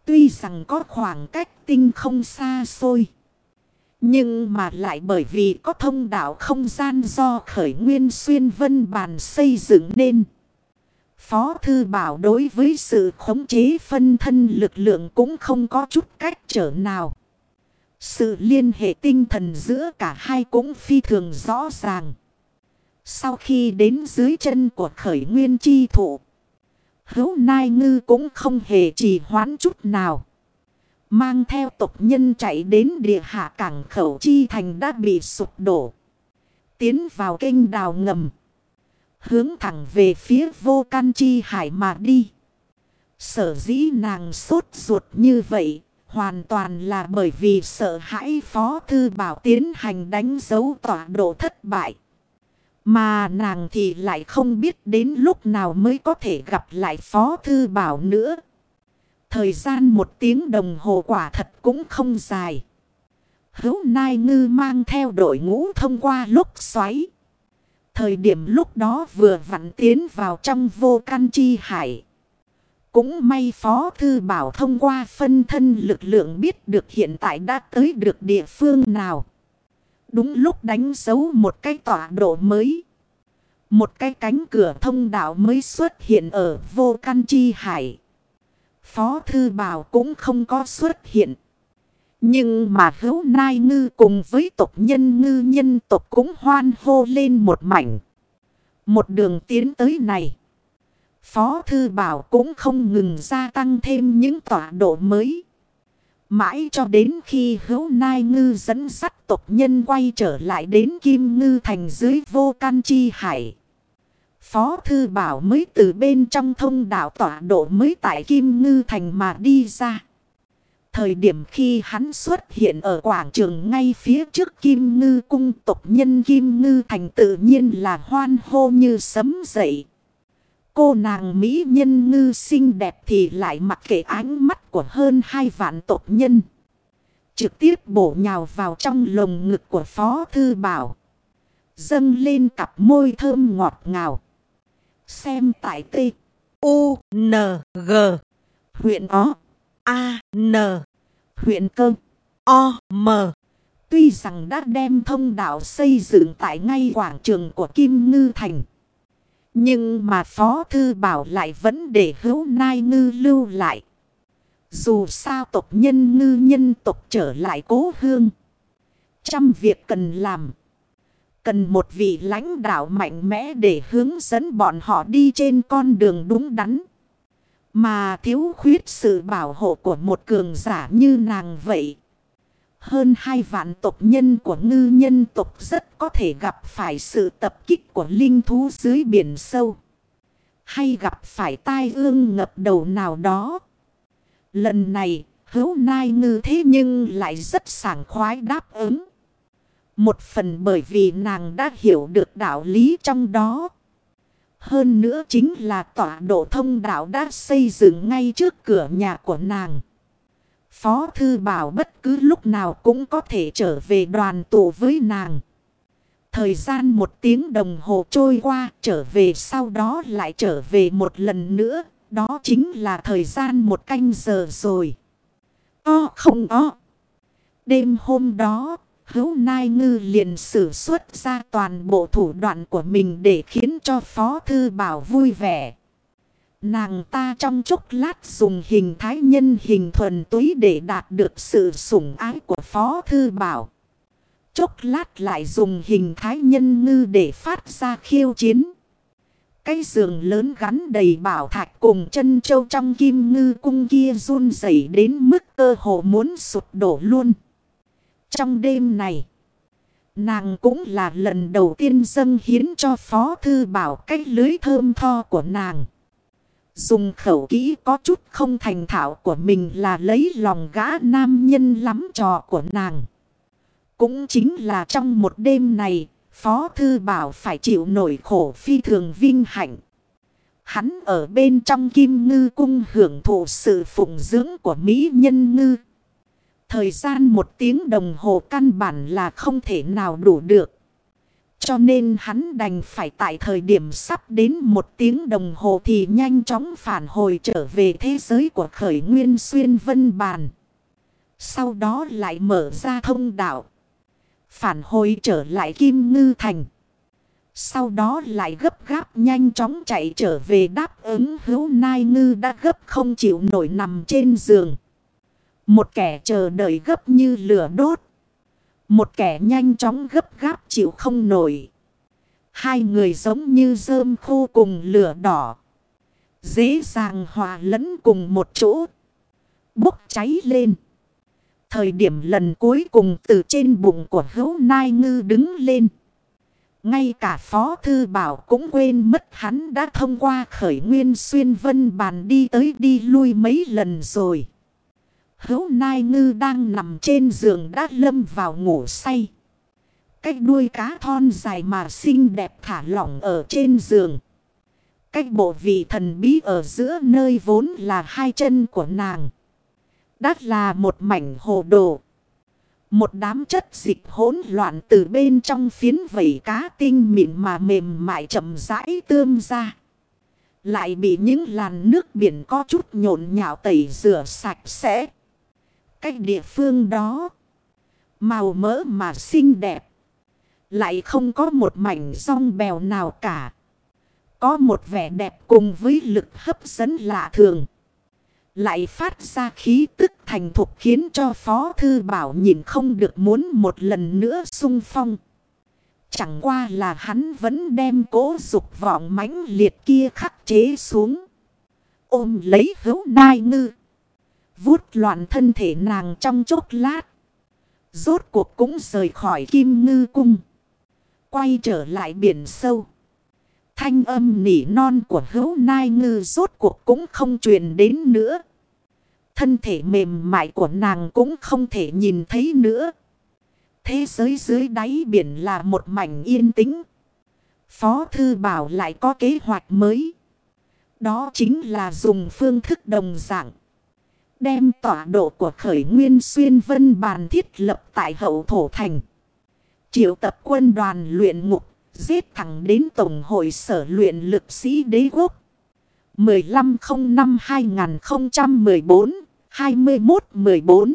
Tuy rằng có khoảng cách tinh không xa xôi. Nhưng mà lại bởi vì có thông đạo không gian do khởi nguyên xuyên vân bàn xây dựng nên. Phó Thư Bảo đối với sự khống chế phân thân lực lượng cũng không có chút cách trở nào. Sự liên hệ tinh thần giữa cả hai cũng phi thường rõ ràng. Sau khi đến dưới chân của khởi nguyên chi thụ. Hữu Nai Ngư cũng không hề trì hoãn chút nào. Mang theo tộc nhân chạy đến địa hạ cảng khẩu chi thành đã bị sụp đổ. Tiến vào kênh đào ngầm. Hướng thẳng về phía vô can chi hải mà đi. Sở dĩ nàng sốt ruột như vậy, Hoàn toàn là bởi vì sợ hãi Phó Thư Bảo tiến hành đánh dấu tọa độ thất bại. Mà nàng thì lại không biết đến lúc nào mới có thể gặp lại Phó Thư Bảo nữa. Thời gian một tiếng đồng hồ quả thật cũng không dài. Hữu Nai Ngư mang theo đội ngũ thông qua lúc xoáy. Thời điểm lúc đó vừa vặn tiến vào trong vô can chi hải. Cũng may Phó Thư Bảo thông qua phân thân lực lượng biết được hiện tại đã tới được địa phương nào. Đúng lúc đánh dấu một cái tọa độ mới. Một cái cánh cửa thông đạo mới xuất hiện ở vô can chi hải. Phó Thư Bảo cũng không có xuất hiện. Nhưng mà hữu nai ngư cùng với tộc nhân ngư nhân tộc cũng hoan hô lên một mảnh. Một đường tiến tới này. Phó Thư Bảo cũng không ngừng gia tăng thêm những tọa độ mới. Mãi cho đến khi hữu nai ngư dẫn sắt tộc nhân quay trở lại đến Kim Ngư thành dưới vô can chi hải. Phó Thư Bảo mới từ bên trong thông đạo tọa độ mới tại Kim Ngư thành mà đi ra. Thời điểm khi hắn xuất hiện ở quảng trường ngay phía trước Kim Ngư cung tộc nhân Kim Ngư thành tự nhiên là hoan hô như sấm dậy. Cô nàng Mỹ nhân ngư xinh đẹp thì lại mặc kệ ánh mắt của hơn hai vạn tộc nhân. Trực tiếp bổ nhào vào trong lồng ngực của Phó Thư Bảo. Dâng lên cặp môi thơm ngọt ngào. Xem tại T. U. N. G. Huyện O. A. N. Huyện Cơ. O. M. Tuy rằng đã đem thông đạo xây dựng tại ngay quảng trường của Kim Ngư Thành. Nhưng mà Phó Thư Bảo lại vẫn để hữu nai ngư lưu lại. Dù sao tộc nhân ngư nhân tộc trở lại cố hương. Trăm việc cần làm. Cần một vị lãnh đạo mạnh mẽ để hướng dẫn bọn họ đi trên con đường đúng đắn. Mà thiếu khuyết sự bảo hộ của một cường giả như nàng vậy. Hơn hai vạn tộc nhân của ngư nhân tộc rất có thể gặp phải sự tập kích của linh thú dưới biển sâu. Hay gặp phải tai ương ngập đầu nào đó. Lần này, hữu nai ngư thế nhưng lại rất sảng khoái đáp ứng. Một phần bởi vì nàng đã hiểu được đạo lý trong đó. Hơn nữa chính là tọa độ thông đạo đã xây dựng ngay trước cửa nhà của nàng. Phó Thư Bảo bất cứ lúc nào cũng có thể trở về đoàn tụ với nàng. Thời gian một tiếng đồng hồ trôi qua, trở về sau đó lại trở về một lần nữa. Đó chính là thời gian một canh giờ rồi. O không o. Đêm hôm đó hữu nai ngư liền sử xuất ra toàn bộ thủ đoạn của mình để khiến cho Phó Thư Bảo vui vẻ. Nàng ta trong chốc lát dùng hình thái nhân hình thuần túy để đạt được sự sủng ái của Phó Thư Bảo. Chốc lát lại dùng hình thái nhân ngư để phát ra khiêu chiến. Cái giường lớn gắn đầy bảo thạch cùng chân châu trong kim ngư cung kia run rẩy đến mức cơ hồ muốn sụt đổ luôn. Trong đêm này, nàng cũng là lần đầu tiên dâng hiến cho Phó Thư Bảo cái lưới thơm tho của nàng. Dùng khẩu kỹ có chút không thành thạo của mình là lấy lòng gã nam nhân lắm trò của nàng. Cũng chính là trong một đêm này, Phó Thư Bảo phải chịu nổi khổ phi thường vinh hạnh. Hắn ở bên trong kim ngư cung hưởng thụ sự phụng dưỡng của Mỹ nhân ngư. Thời gian một tiếng đồng hồ căn bản là không thể nào đủ được. Cho nên hắn đành phải tại thời điểm sắp đến một tiếng đồng hồ thì nhanh chóng phản hồi trở về thế giới của khởi nguyên xuyên vân bàn. Sau đó lại mở ra thông đạo. Phản hồi trở lại Kim Ngư Thành. Sau đó lại gấp gáp nhanh chóng chạy trở về đáp ứng hữu nai ngư đã gấp không chịu nổi nằm trên giường. Một kẻ chờ đợi gấp như lửa đốt. Một kẻ nhanh chóng gấp gáp chịu không nổi. Hai người giống như rơm khô cùng lửa đỏ. Dễ dàng hòa lẫn cùng một chỗ. Bốc cháy lên. Thời điểm lần cuối cùng từ trên bụng của hữu nai ngư đứng lên. Ngay cả Phó Thư Bảo cũng quên mất hắn đã thông qua khởi nguyên xuyên vân bàn đi tới đi lui mấy lần rồi. Hữu Nai Ngư đang nằm trên giường đã lâm vào ngủ say. cách đuôi cá thon dài mà xinh đẹp thả lỏng ở trên giường. cách bộ vị thần bí ở giữa nơi vốn là hai chân của nàng. Đắt là một mảnh hồ đồ. Một đám chất dịch hỗn loạn từ bên trong phiến vẩy cá tinh mịn mà mềm mại chậm rãi tươm ra. Lại bị những làn nước biển có chút nhộn nhạo tẩy rửa sạch sẽ. Cách địa phương đó. Màu mỡ mà xinh đẹp. Lại không có một mảnh rong bèo nào cả. Có một vẻ đẹp cùng với lực hấp dẫn lạ thường. Lại phát ra khí tức thành thục khiến cho Phó Thư Bảo nhìn không được muốn một lần nữa sung phong. Chẳng qua là hắn vẫn đem cố dục vọng mãnh liệt kia khắc chế xuống. Ôm lấy hữu nai ngư. Vút loạn thân thể nàng trong chốc lát. Rốt cuộc cũng rời khỏi kim ngư cung. Quay trở lại biển sâu. Thanh âm nỉ non của hữu nai ngư rốt cuộc cũng không truyền đến nữa. Thân thể mềm mại của nàng cũng không thể nhìn thấy nữa. Thế giới dưới đáy biển là một mảnh yên tĩnh. Phó Thư Bảo lại có kế hoạch mới. Đó chính là dùng phương thức đồng dạng. Đem tọa độ của khởi nguyên xuyên vân bàn thiết lập tại hậu thổ thành. Triệu tập quân đoàn luyện ngục, giết thẳng đến Tổng hội sở luyện lực sĩ đế quốc. 1505-2014-2114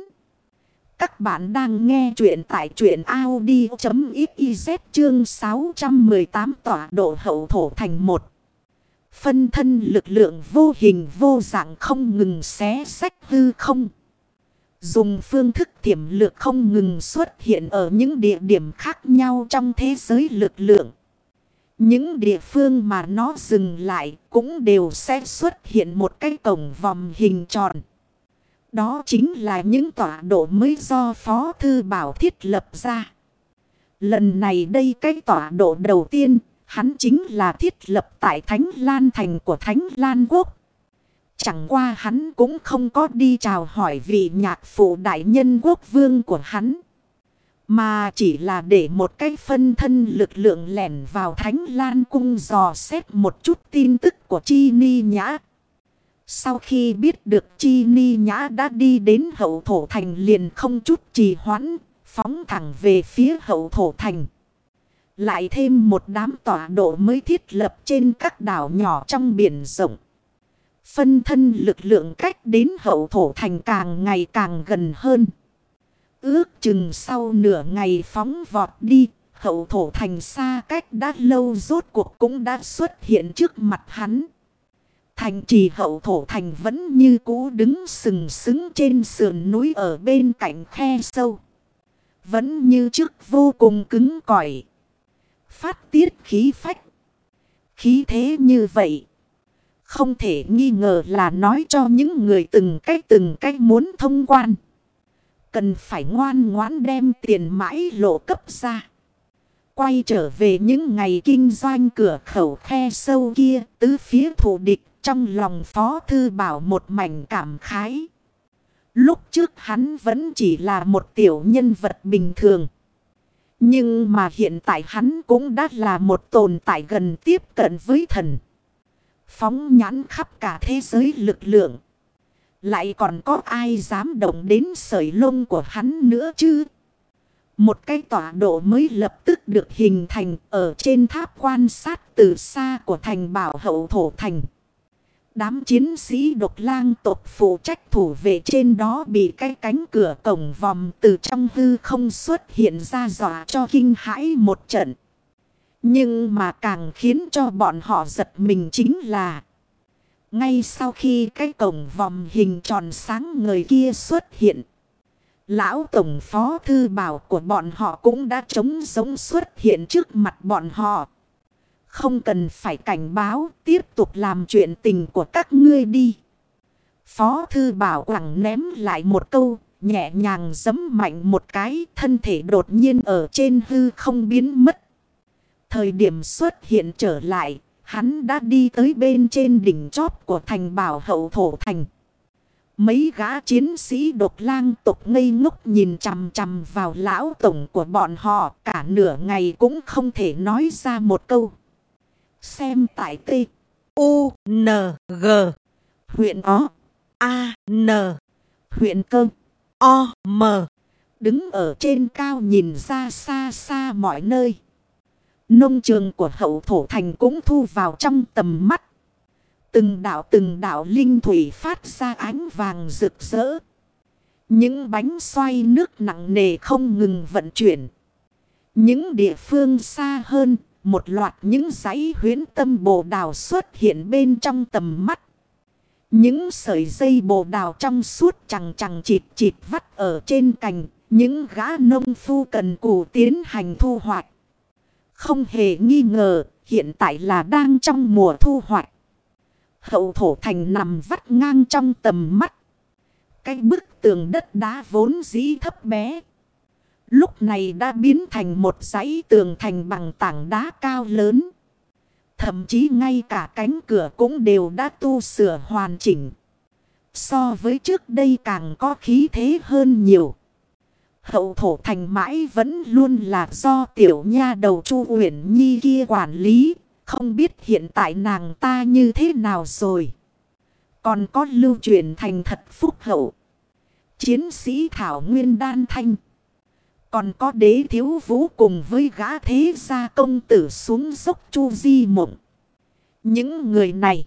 Các bạn đang nghe chuyện tại truyện Audi.xyz chương 618 tọa độ hậu thổ thành 1. Phân thân lực lượng vô hình vô dạng không ngừng xé sách hư không. Dùng phương thức thiểm lược không ngừng xuất hiện ở những địa điểm khác nhau trong thế giới lực lượng. Những địa phương mà nó dừng lại cũng đều sẽ xuất hiện một cái cổng vòng hình tròn. Đó chính là những tọa độ mới do Phó Thư Bảo thiết lập ra. Lần này đây cái tọa độ đầu tiên, hắn chính là thiết lập tại Thánh Lan Thành của Thánh Lan Quốc. Chẳng qua hắn cũng không có đi chào hỏi vị nhạc phụ đại nhân quốc vương của hắn. Mà chỉ là để một cái phân thân lực lượng lẻn vào Thánh Lan Cung dò xét một chút tin tức của Chi Ni Nhã. Sau khi biết được Chi Ni Nhã đã đi đến hậu thổ thành liền không chút trì hoãn, phóng thẳng về phía hậu thổ thành. Lại thêm một đám tọa độ mới thiết lập trên các đảo nhỏ trong biển rộng. Phân thân lực lượng cách đến hậu thổ thành càng ngày càng gần hơn. Ước chừng sau nửa ngày phóng vọt đi, hậu thổ thành xa cách đã lâu rốt cuộc cũng đã xuất hiện trước mặt hắn. Thành trì hậu thổ thành vẫn như cũ đứng sừng sững trên sườn núi ở bên cạnh khe sâu. Vẫn như trước vô cùng cứng cỏi. Phát tiết khí phách. Khí thế như vậy. Không thể nghi ngờ là nói cho những người từng cách từng cách muốn thông quan. Cần phải ngoan ngoãn đem tiền mãi lộ cấp ra. Quay trở về những ngày kinh doanh cửa khẩu khe sâu kia, tứ phía thủ địch trong lòng phó thư bảo một mảnh cảm khái. Lúc trước hắn vẫn chỉ là một tiểu nhân vật bình thường. Nhưng mà hiện tại hắn cũng đã là một tồn tại gần tiếp cận với thần. Phóng nhãn khắp cả thế giới lực lượng. Lại còn có ai dám động đến sợi lông của hắn nữa chứ? Một cái tọa độ mới lập tức được hình thành ở trên tháp quan sát từ xa của thành bảo hậu thổ thành. Đám chiến sĩ độc lang tộc phụ trách thủ vệ trên đó bị cái cánh cửa cổng vòng từ trong hư không xuất hiện ra dọa cho kinh hãi một trận. Nhưng mà càng khiến cho bọn họ giật mình chính là, ngay sau khi cái cổng vòng hình tròn sáng người kia xuất hiện. Lão Tổng Phó Thư Bảo của bọn họ cũng đã trống giống xuất hiện trước mặt bọn họ. Không cần phải cảnh báo tiếp tục làm chuyện tình của các ngươi đi. Phó Thư Bảo quẳng ném lại một câu, nhẹ nhàng giấm mạnh một cái thân thể đột nhiên ở trên hư không biến mất. Thời điểm xuất hiện trở lại, Hắn đã đi tới bên trên đỉnh chóp của thành bảo hậu thổ thành. Mấy gã chiến sĩ độc lang tục ngây ngốc nhìn chằm chằm vào lão tổng của bọn họ cả nửa ngày cũng không thể nói ra một câu. Xem tại T. U. N. G. Huyện O. A. N. Huyện Cơ. O. M. Đứng ở trên cao nhìn ra xa xa mọi nơi. Nông trường của hậu thổ thành cũng thu vào trong tầm mắt. Từng đảo từng đảo linh thủy phát ra ánh vàng rực rỡ. Những bánh xoay nước nặng nề không ngừng vận chuyển. Những địa phương xa hơn, một loạt những giấy huyến tâm bồ đào xuất hiện bên trong tầm mắt. Những sợi dây bồ đào trong suốt chẳng chẳng chịt chịt vắt ở trên cành. Những gã nông phu cần cù tiến hành thu hoạch. Không hề nghi ngờ, hiện tại là đang trong mùa thu hoạch. Hậu thổ thành nằm vắt ngang trong tầm mắt. Cái bức tường đất đá vốn dĩ thấp bé. Lúc này đã biến thành một dãy tường thành bằng tảng đá cao lớn. Thậm chí ngay cả cánh cửa cũng đều đã tu sửa hoàn chỉnh. So với trước đây càng có khí thế hơn nhiều. Hậu thổ thành mãi vẫn luôn là do tiểu nha đầu Chu Uyển Nhi kia quản lý. Không biết hiện tại nàng ta như thế nào rồi. Còn có lưu truyền thành thật phúc hậu. Chiến sĩ Thảo Nguyên Đan Thanh. Còn có đế thiếu vũ cùng với gã thế gia công tử xuống dốc chu di mộng. Những người này.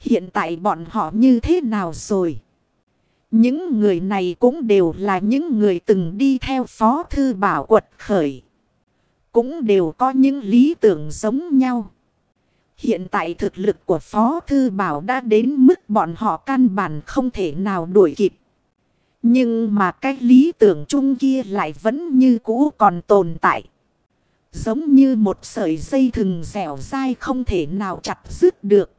Hiện tại bọn họ như thế nào rồi? Những người này cũng đều là những người từng đi theo phó thư bảo quật khởi. Cũng đều có những lý tưởng giống nhau. Hiện tại thực lực của phó thư bảo đã đến mức bọn họ căn bản không thể nào đuổi kịp. Nhưng mà cái lý tưởng chung kia lại vẫn như cũ còn tồn tại. Giống như một sợi dây thừng dẻo dai không thể nào chặt dứt được.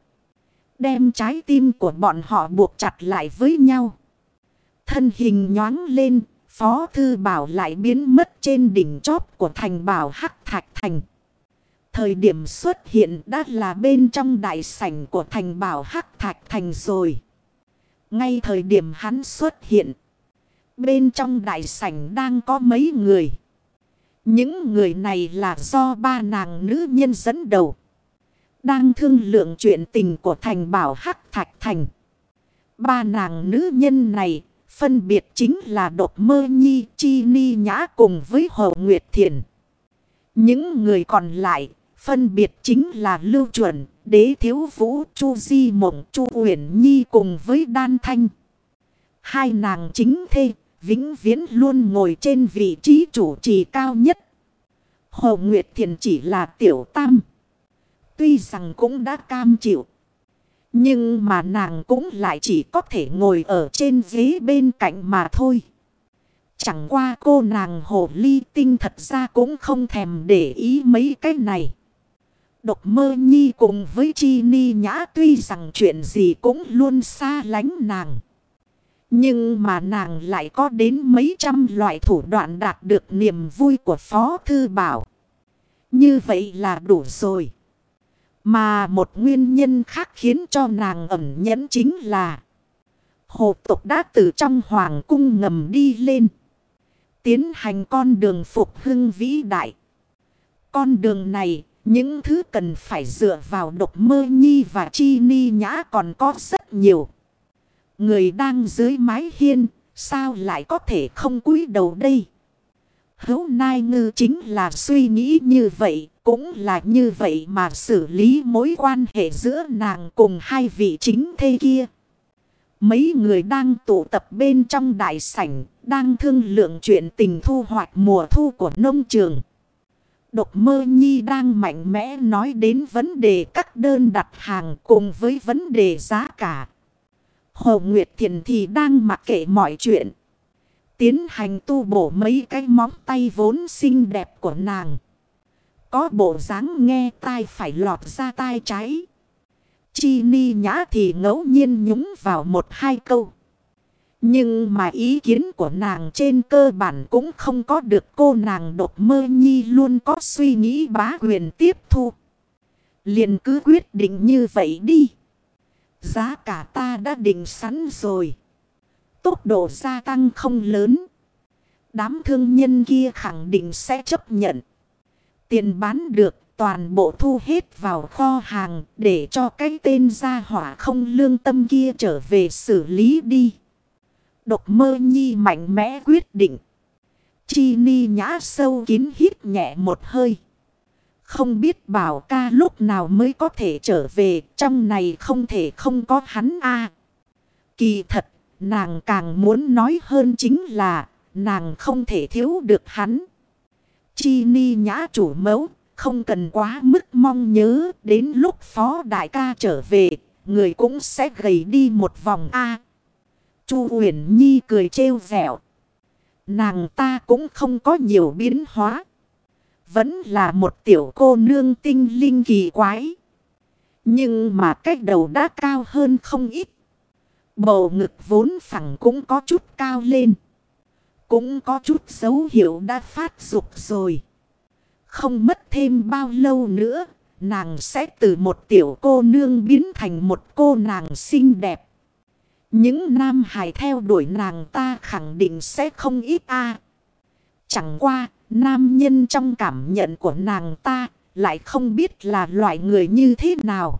Đem trái tim của bọn họ buộc chặt lại với nhau. Thân hình nhoáng lên, Phó Thư Bảo lại biến mất trên đỉnh chóp của thành bảo Hắc Thạch Thành. Thời điểm xuất hiện đã là bên trong đại sảnh của thành bảo Hắc Thạch Thành rồi. Ngay thời điểm hắn xuất hiện. Bên trong đại sảnh đang có mấy người. Những người này là do ba nàng nữ nhân dẫn đầu. Đang thương lượng chuyện tình của thành bảo Hắc Thạch Thành. Ba nàng nữ nhân này phân biệt chính là Độc Mơ Nhi, Chi Ni Nhã cùng với Hồ Nguyệt Thiền. Những người còn lại phân biệt chính là Lưu Chuẩn, Đế Thiếu Vũ, Chu Di Mộng, Chu Uyển Nhi cùng với Đan Thanh. Hai nàng chính thê vĩnh viễn luôn ngồi trên vị trí chủ trì cao nhất. Hồ Nguyệt Thiền chỉ là tiểu tam. Tuy rằng cũng đã cam chịu. Nhưng mà nàng cũng lại chỉ có thể ngồi ở trên ghế bên cạnh mà thôi. Chẳng qua cô nàng hồ ly tinh thật ra cũng không thèm để ý mấy cái này. Độc mơ nhi cùng với chi ni nhã tuy rằng chuyện gì cũng luôn xa lánh nàng. Nhưng mà nàng lại có đến mấy trăm loại thủ đoạn đạt được niềm vui của Phó Thư Bảo. Như vậy là đủ rồi. Mà một nguyên nhân khác khiến cho nàng ẩm nhẫn chính là Hồ tục đã từ trong hoàng cung ngầm đi lên. Tiến hành con đường phục hưng vĩ đại. Con đường này, những thứ cần phải dựa vào độc mơ nhi và chi ni nhã còn có rất nhiều. Người đang dưới mái hiên, sao lại có thể không cúi đầu đây? Hấu Nai Ngư chính là suy nghĩ như vậy, cũng là như vậy mà xử lý mối quan hệ giữa nàng cùng hai vị chính thê kia. Mấy người đang tụ tập bên trong đại sảnh, đang thương lượng chuyện tình thu hoạch mùa thu của nông trường. Độc mơ nhi đang mạnh mẽ nói đến vấn đề các đơn đặt hàng cùng với vấn đề giá cả. Hồ Nguyệt Thiền thì đang mặc kệ mọi chuyện. Tiến hành tu bổ mấy cái móng tay vốn xinh đẹp của nàng. Có bộ dáng nghe tai phải lọt ra tai trái. Chi ni nhã thì ngẫu nhiên nhúng vào một hai câu. Nhưng mà ý kiến của nàng trên cơ bản cũng không có được cô nàng đột mơ nhi luôn có suy nghĩ bá quyền tiếp thu. liền cứ quyết định như vậy đi. Giá cả ta đã định sẵn rồi. Tốc độ gia tăng không lớn. Đám thương nhân kia khẳng định sẽ chấp nhận. Tiền bán được, toàn bộ thu hết vào kho hàng để cho cái tên gia hỏa không lương tâm kia trở về xử lý đi. Độc mơ nhi mạnh mẽ quyết định. Chi ni nhã sâu kín hít nhẹ một hơi. Không biết bảo ca lúc nào mới có thể trở về, trong này không thể không có hắn a Kỳ thật, nàng càng muốn nói hơn chính là, nàng không thể thiếu được hắn. Chi ni nhã chủ mẫu, không cần quá mức mong nhớ, đến lúc phó đại ca trở về, người cũng sẽ gầy đi một vòng A. Chu Uyển Nhi cười trêu vẹo. Nàng ta cũng không có nhiều biến hóa. Vẫn là một tiểu cô nương tinh linh kỳ quái. Nhưng mà cách đầu đã cao hơn không ít. Bầu ngực vốn phẳng cũng có chút cao lên. Cũng có chút dấu hiệu đã phát dục rồi. Không mất thêm bao lâu nữa, nàng sẽ từ một tiểu cô nương biến thành một cô nàng xinh đẹp. Những nam hài theo đuổi nàng ta khẳng định sẽ không ít a. Chẳng qua, nam nhân trong cảm nhận của nàng ta lại không biết là loại người như thế nào.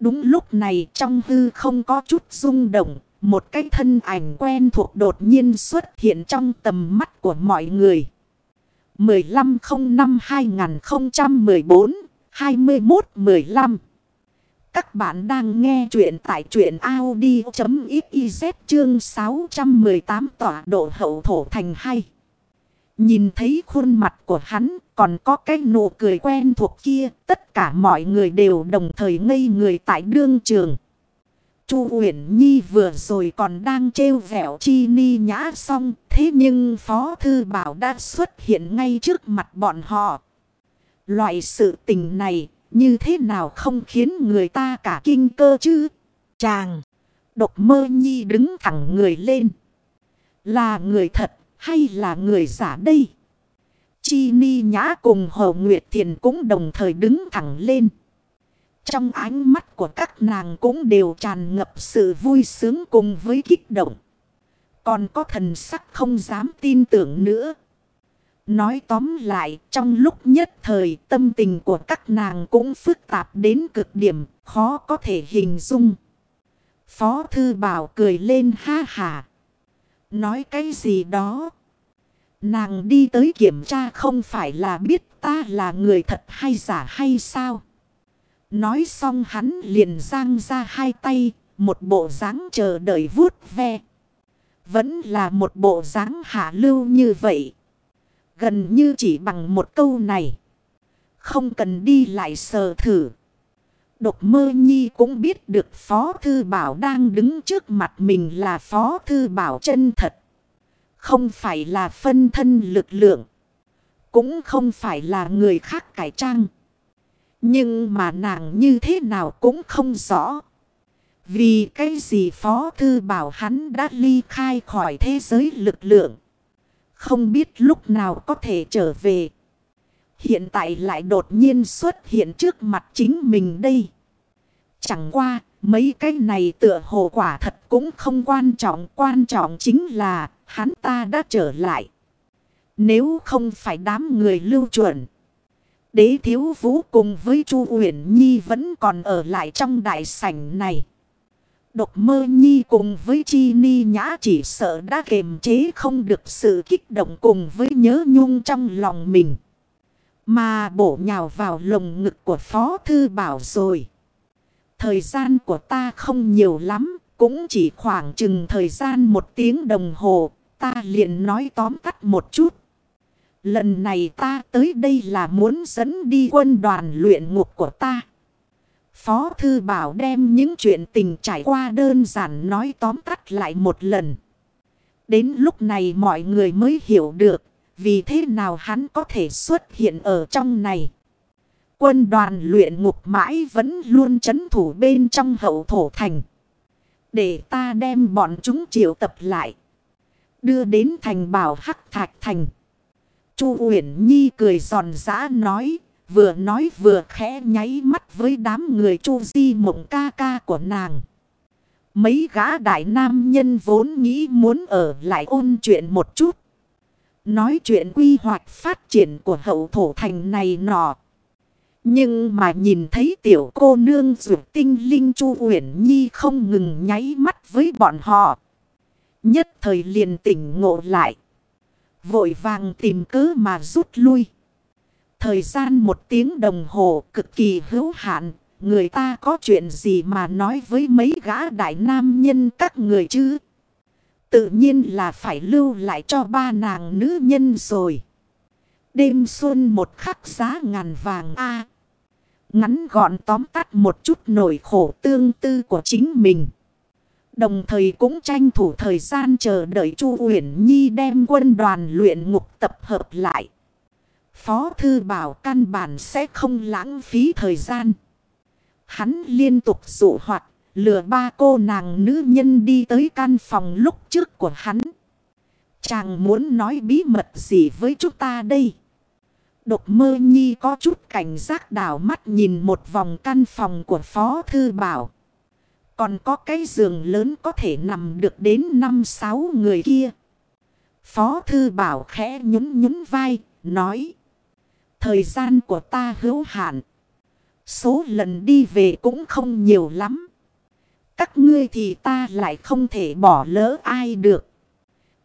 Đúng lúc này trong hư không có chút rung động, một cái thân ảnh quen thuộc đột nhiên xuất hiện trong tầm mắt của mọi người. 1505-2014-21-15 Các bạn đang nghe chuyện tại truyện Audi.xyz chương 618 tọa độ hậu thổ thành hay. Nhìn thấy khuôn mặt của hắn, còn có cái nụ cười quen thuộc kia. Tất cả mọi người đều đồng thời ngây người tại đương trường. Chu Uyển Nhi vừa rồi còn đang trêu vẹo chi ni nhã xong. Thế nhưng Phó Thư Bảo đã xuất hiện ngay trước mặt bọn họ. Loại sự tình này, như thế nào không khiến người ta cả kinh cơ chứ? Chàng! Độc mơ nhi đứng thẳng người lên. Là người thật hay là người giả đây? Chi ni nhã cùng Hồ Nguyệt Thiền cũng đồng thời đứng thẳng lên. Trong ánh mắt của các nàng cũng đều tràn ngập sự vui sướng cùng với kích động. Còn có thần sắc không dám tin tưởng nữa. Nói tóm lại, trong lúc nhất thời tâm tình của các nàng cũng phức tạp đến cực điểm, khó có thể hình dung. Phó Thư Bảo cười lên ha hà. Nói cái gì đó? Nàng đi tới kiểm tra không phải là biết ta là người thật hay giả hay sao? Nói xong hắn liền giang ra hai tay, một bộ dáng chờ đợi vuốt ve. Vẫn là một bộ dáng hạ lưu như vậy. Gần như chỉ bằng một câu này. Không cần đi lại sờ thử. Độc mơ nhi cũng biết được Phó Thư Bảo đang đứng trước mặt mình là Phó Thư Bảo chân thật. Không phải là phân thân lực lượng. Cũng không phải là người khác cải trang. Nhưng mà nàng như thế nào cũng không rõ. Vì cái gì Phó Thư bảo hắn đã ly khai khỏi thế giới lực lượng. Không biết lúc nào có thể trở về. Hiện tại lại đột nhiên xuất hiện trước mặt chính mình đây. Chẳng qua, mấy cái này tựa hồ quả thật cũng không quan trọng. Quan trọng chính là hắn ta đã trở lại. Nếu không phải đám người lưu chuẩn. Đế thiếu vũ cùng với Chu Uyển Nhi vẫn còn ở lại trong đại sảnh này. Độc mơ nhi cùng với chi ni nhã chỉ sợ đã kềm chế không được sự kích động cùng với nhớ nhung trong lòng mình. Mà bổ nhào vào lồng ngực của Phó Thư Bảo rồi. Thời gian của ta không nhiều lắm, cũng chỉ khoảng chừng thời gian một tiếng đồng hồ, ta liền nói tóm tắt một chút. Lần này ta tới đây là muốn dẫn đi quân đoàn luyện ngục của ta. Phó Thư Bảo đem những chuyện tình trải qua đơn giản nói tóm tắt lại một lần. Đến lúc này mọi người mới hiểu được vì thế nào hắn có thể xuất hiện ở trong này. Quân đoàn luyện ngục mãi vẫn luôn chấn thủ bên trong hậu thổ thành. Để ta đem bọn chúng triệu tập lại. Đưa đến thành bảo hắc thạch thành. Chu Uyển Nhi cười giòn giã nói. Vừa nói vừa khẽ nháy mắt với đám người Chu Di mộng ca ca của nàng. Mấy gã đại nam nhân vốn nghĩ muốn ở lại ôn chuyện một chút. Nói chuyện quy hoạch phát triển của hậu thổ thành này nọ. Nhưng mà nhìn thấy tiểu cô nương rượu tinh linh Chu Uyển Nhi không ngừng nháy mắt với bọn họ. Nhất thời liền tỉnh ngộ lại. Vội vàng tìm cớ mà rút lui. Thời gian một tiếng đồng hồ cực kỳ hữu hạn. Người ta có chuyện gì mà nói với mấy gã đại nam nhân các người chứ? Tự nhiên là phải lưu lại cho ba nàng nữ nhân rồi. Đêm xuân một khắc giá ngàn vàng A. ngắn gọn tóm tắt một chút nỗi khổ tương tư của chính mình. Đồng thời cũng tranh thủ thời gian chờ đợi Chu Uyển Nhi đem quân đoàn luyện ngục tập hợp lại. Phó Thư Bảo căn bản sẽ không lãng phí thời gian. Hắn liên tục dụ hoạt, lừa ba cô nàng nữ nhân đi tới căn phòng lúc trước của hắn. Chàng muốn nói bí mật gì với chúng ta đây? Độc mơ nhi có chút cảnh giác đảo mắt nhìn một vòng căn phòng của Phó Thư Bảo. Còn có cái giường lớn có thể nằm được đến 5-6 người kia. Phó Thư Bảo khẽ nhún nhún vai, nói. Thời gian của ta hữu hạn. Số lần đi về cũng không nhiều lắm. Các ngươi thì ta lại không thể bỏ lỡ ai được.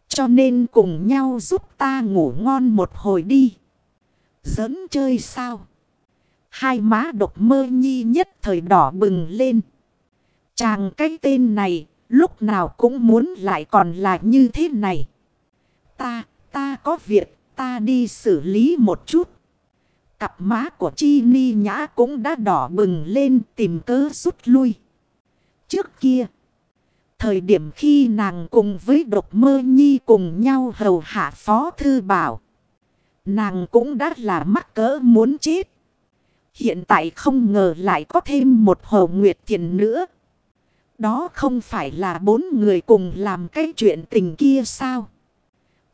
Cho nên cùng nhau giúp ta ngủ ngon một hồi đi. Giỡn chơi sao? Hai má độc mơ nhi nhất thời đỏ bừng lên. Chàng cái tên này, lúc nào cũng muốn lại còn là như thế này. Ta, ta có việc, ta đi xử lý một chút. Cặp má của Chi Ni Nhã cũng đã đỏ bừng lên tìm cớ rút lui. Trước kia, thời điểm khi nàng cùng với độc mơ nhi cùng nhau hầu hạ phó thư bảo. Nàng cũng đã là mắc cỡ muốn chết. Hiện tại không ngờ lại có thêm một hồ nguyệt thiền nữa. Đó không phải là bốn người cùng làm cái chuyện tình kia sao?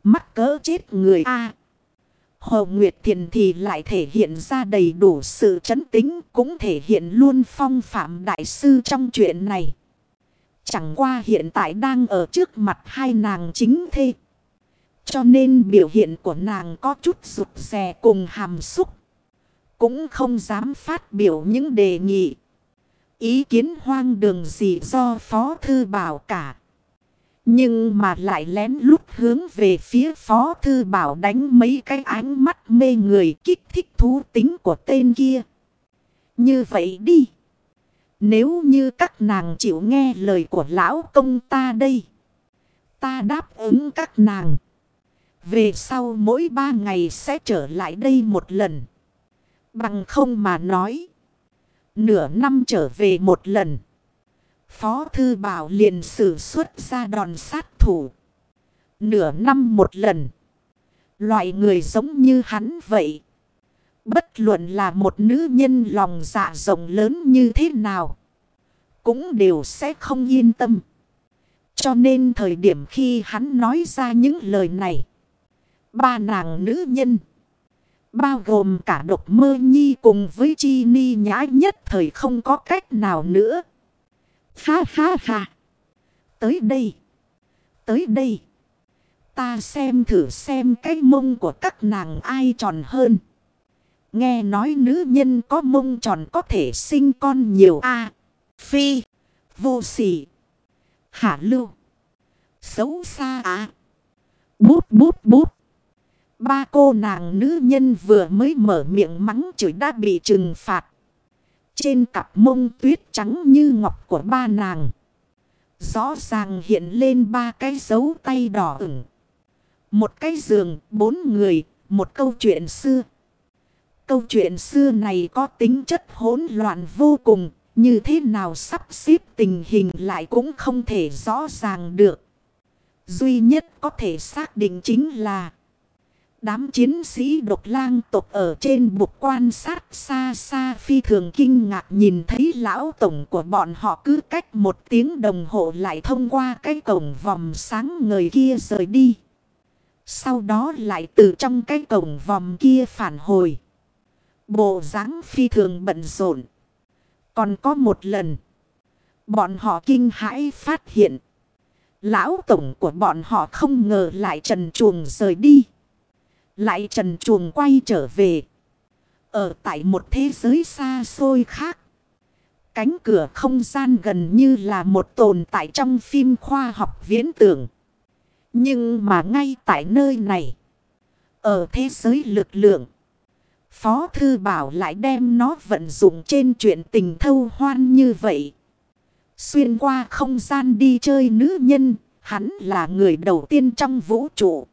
Mắc cỡ chết người A. Hồ Nguyệt Thiền thì lại thể hiện ra đầy đủ sự chấn tính cũng thể hiện luôn phong phạm đại sư trong chuyện này. Chẳng qua hiện tại đang ở trước mặt hai nàng chính thê. Cho nên biểu hiện của nàng có chút rụt rè cùng hàm xúc. Cũng không dám phát biểu những đề nghị. Ý kiến hoang đường gì do Phó Thư Bảo cả. Nhưng mà lại lén lút hướng về phía Phó Thư Bảo đánh mấy cái ánh mắt mê người kích thích thú tính của tên kia. Như vậy đi. Nếu như các nàng chịu nghe lời của lão công ta đây. Ta đáp ứng các nàng. Về sau mỗi ba ngày sẽ trở lại đây một lần. Bằng không mà nói. Nửa năm trở về một lần. Phó Thư Bảo liền sử xuất ra đòn sát thủ. Nửa năm một lần. Loại người giống như hắn vậy. Bất luận là một nữ nhân lòng dạ rộng lớn như thế nào. Cũng đều sẽ không yên tâm. Cho nên thời điểm khi hắn nói ra những lời này. Ba nàng nữ nhân. Bao gồm cả độc mơ nhi cùng với chi ni nhã nhất thời không có cách nào nữa. Ha ha ha. Tới đây. Tới đây. Ta xem thử xem cái mông của các nàng ai tròn hơn. Nghe nói nữ nhân có mông tròn có thể sinh con nhiều a Phi. Vô sỉ. Hạ lưu. Xấu xa à. Bút bút bút. Ba cô nàng nữ nhân vừa mới mở miệng mắng chửi đã bị trừng phạt. Trên cặp mông tuyết trắng như ngọc của ba nàng. Rõ ràng hiện lên ba cái dấu tay đỏ ửng. Một cái giường, bốn người, một câu chuyện xưa. Câu chuyện xưa này có tính chất hỗn loạn vô cùng. Như thế nào sắp xếp tình hình lại cũng không thể rõ ràng được. Duy nhất có thể xác định chính là Đám chiến sĩ độc lang tộc ở trên bục quan sát xa xa phi thường kinh ngạc nhìn thấy lão tổng của bọn họ cứ cách một tiếng đồng hồ lại thông qua cái cổng vòng sáng người kia rời đi. Sau đó lại từ trong cái cổng vòng kia phản hồi. Bộ dáng phi thường bận rộn. Còn có một lần. Bọn họ kinh hãi phát hiện. Lão tổng của bọn họ không ngờ lại trần chuồng rời đi. Lại trần chuồng quay trở về. Ở tại một thế giới xa xôi khác. Cánh cửa không gian gần như là một tồn tại trong phim khoa học viễn tưởng. Nhưng mà ngay tại nơi này. Ở thế giới lực lượng. Phó Thư Bảo lại đem nó vận dụng trên chuyện tình thâu hoan như vậy. Xuyên qua không gian đi chơi nữ nhân, hắn là người đầu tiên trong vũ trụ.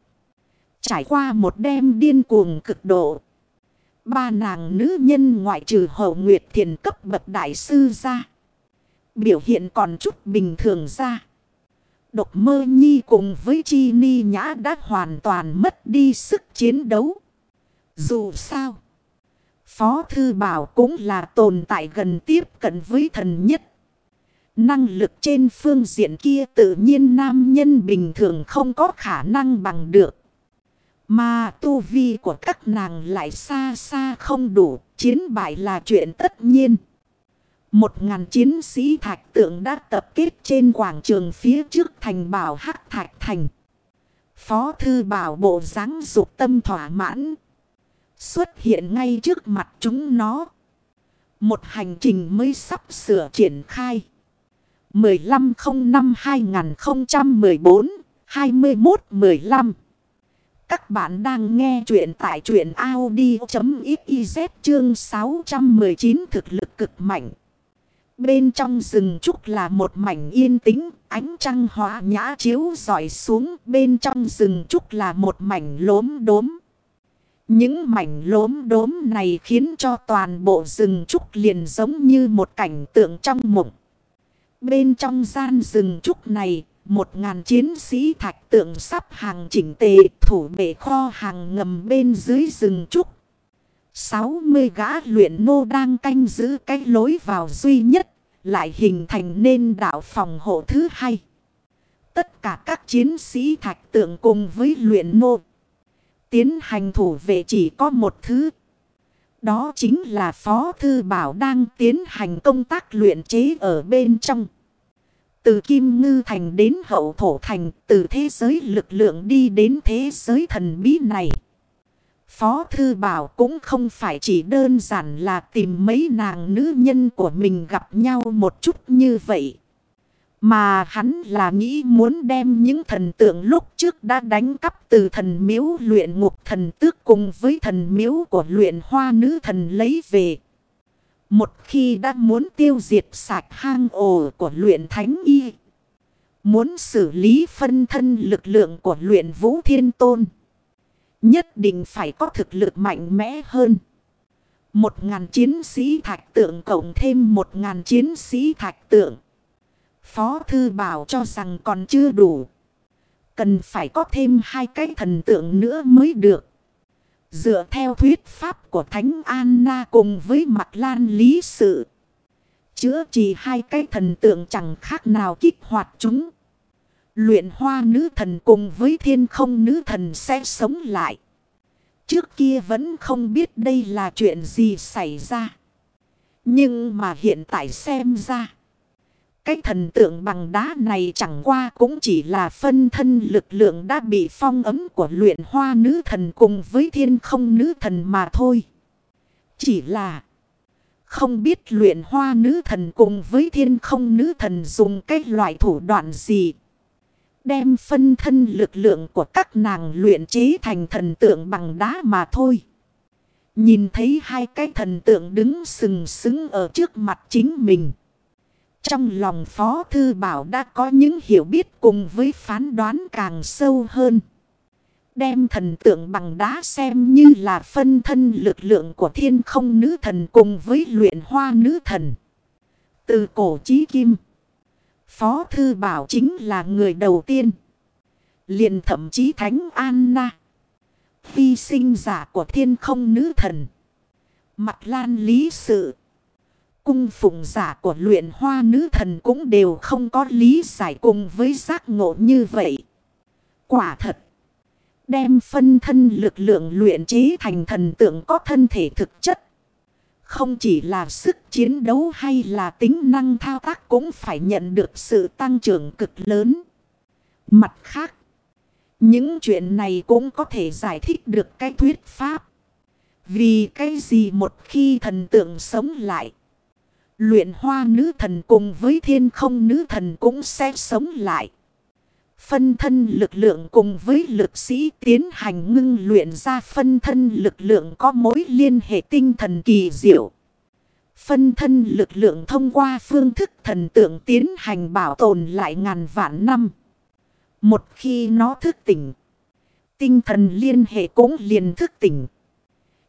Trải qua một đêm điên cuồng cực độ. Ba nàng nữ nhân ngoại trừ hậu nguyệt thiền cấp bậc đại sư ra. Biểu hiện còn chút bình thường ra. Độc mơ nhi cùng với chi ni nhã đã hoàn toàn mất đi sức chiến đấu. Dù sao. Phó Thư Bảo cũng là tồn tại gần tiếp cận với thần nhất. Năng lực trên phương diện kia tự nhiên nam nhân bình thường không có khả năng bằng được. Mà tu vi của các nàng lại xa xa không đủ, chiến bại là chuyện tất nhiên. Một ngàn chiến sĩ thạch tượng đã tập kết trên quảng trường phía trước thành bảo hắc thạch thành. Phó thư bảo bộ dáng dục tâm thỏa mãn. Xuất hiện ngay trước mặt chúng nó. Một hành trình mới sắp sửa triển khai. 1505-2014-21-15 các bạn đang nghe chuyện tại chuyện Audi.xyz chương 619 thực lực cực mạnh. Bên trong rừng trúc là một mảnh yên tĩnh, ánh trăng hóa nhã chiếu dọi xuống. Bên trong rừng trúc là một mảnh lốm đốm. Những mảnh lốm đốm này khiến cho toàn bộ rừng trúc liền giống như một cảnh tượng trong mộng. Bên trong gian rừng trúc này, một ngàn chiến sĩ thạch tượng sắp hàng chỉnh tề thủ bể kho hàng ngầm bên dưới rừng trúc. 60 gã luyện nô đang canh giữ cái lối vào duy nhất, lại hình thành nên đạo phòng hộ thứ hai. Tất cả các chiến sĩ thạch tượng cùng với luyện nô. Tiến hành thủ vệ chỉ có một thứ. Đó chính là Phó Thư Bảo đang tiến hành công tác luyện chế ở bên trong. Từ Kim Ngư Thành đến Hậu Thổ Thành, từ thế giới lực lượng đi đến thế giới thần bí này. Phó Thư Bảo cũng không phải chỉ đơn giản là tìm mấy nàng nữ nhân của mình gặp nhau một chút như vậy. Mà hắn là nghĩ muốn đem những thần tượng lúc trước đã đánh cắp từ thần miếu luyện ngục thần tước cùng với thần miếu của luyện hoa nữ thần lấy về. Một khi đã muốn tiêu diệt sạch hang ổ của luyện thánh y. Muốn xử lý phân thân lực lượng của luyện vũ thiên tôn. Nhất định phải có thực lực mạnh mẽ hơn. Một ngàn chiến sĩ thạch tượng cộng thêm một ngàn chiến sĩ thạch tượng. Phó Thư Bảo cho rằng còn chưa đủ. Cần phải có thêm hai cái thần tượng nữa mới được. Dựa theo thuyết pháp của Thánh Anna cùng với mặt lan lý sự. Chữa trị hai cái thần tượng chẳng khác nào kích hoạt chúng. Luyện hoa nữ thần cùng với thiên không nữ thần sẽ sống lại. Trước kia vẫn không biết đây là chuyện gì xảy ra. Nhưng mà hiện tại xem ra. Cái thần tượng bằng đá này chẳng qua cũng chỉ là phân thân lực lượng đã bị phong ấm của luyện hoa nữ thần cùng với thiên không nữ thần mà thôi. Chỉ là không biết luyện hoa nữ thần cùng với thiên không nữ thần dùng cái loại thủ đoạn gì. Đem phân thân lực lượng của các nàng luyện chế thành thần tượng bằng đá mà thôi. Nhìn thấy hai cái thần tượng đứng sừng sững ở trước mặt chính mình. Trong lòng Phó Thư Bảo đã có những hiểu biết cùng với phán đoán càng sâu hơn. Đem thần tượng bằng đá xem như là phân thân lực lượng của thiên không nữ thần cùng với luyện hoa nữ thần. Từ cổ chí kim. Phó Thư Bảo chính là người đầu tiên. liền thậm chí Thánh Anna. Phi sinh giả của thiên không nữ thần. Mặt lan lý sự. Cung phụng giả của luyện hoa nữ thần cũng đều không có lý giải cùng với giác ngộ như vậy. Quả thật. Đem phân thân lực lượng luyện chế thành thần tượng có thân thể thực chất. Không chỉ là sức chiến đấu hay là tính năng thao tác cũng phải nhận được sự tăng trưởng cực lớn. Mặt khác. Những chuyện này cũng có thể giải thích được cái thuyết pháp. Vì cái gì một khi thần tượng sống lại. Luyện hoa nữ thần cùng với thiên không nữ thần cũng sẽ sống lại. Phân thân lực lượng cùng với lực sĩ tiến hành ngưng luyện ra phân thân lực lượng có mối liên hệ tinh thần kỳ diệu. Phân thân lực lượng thông qua phương thức thần tượng tiến hành bảo tồn lại ngàn vạn năm. Một khi nó thức tỉnh, tinh thần liên hệ cũng liền thức tỉnh.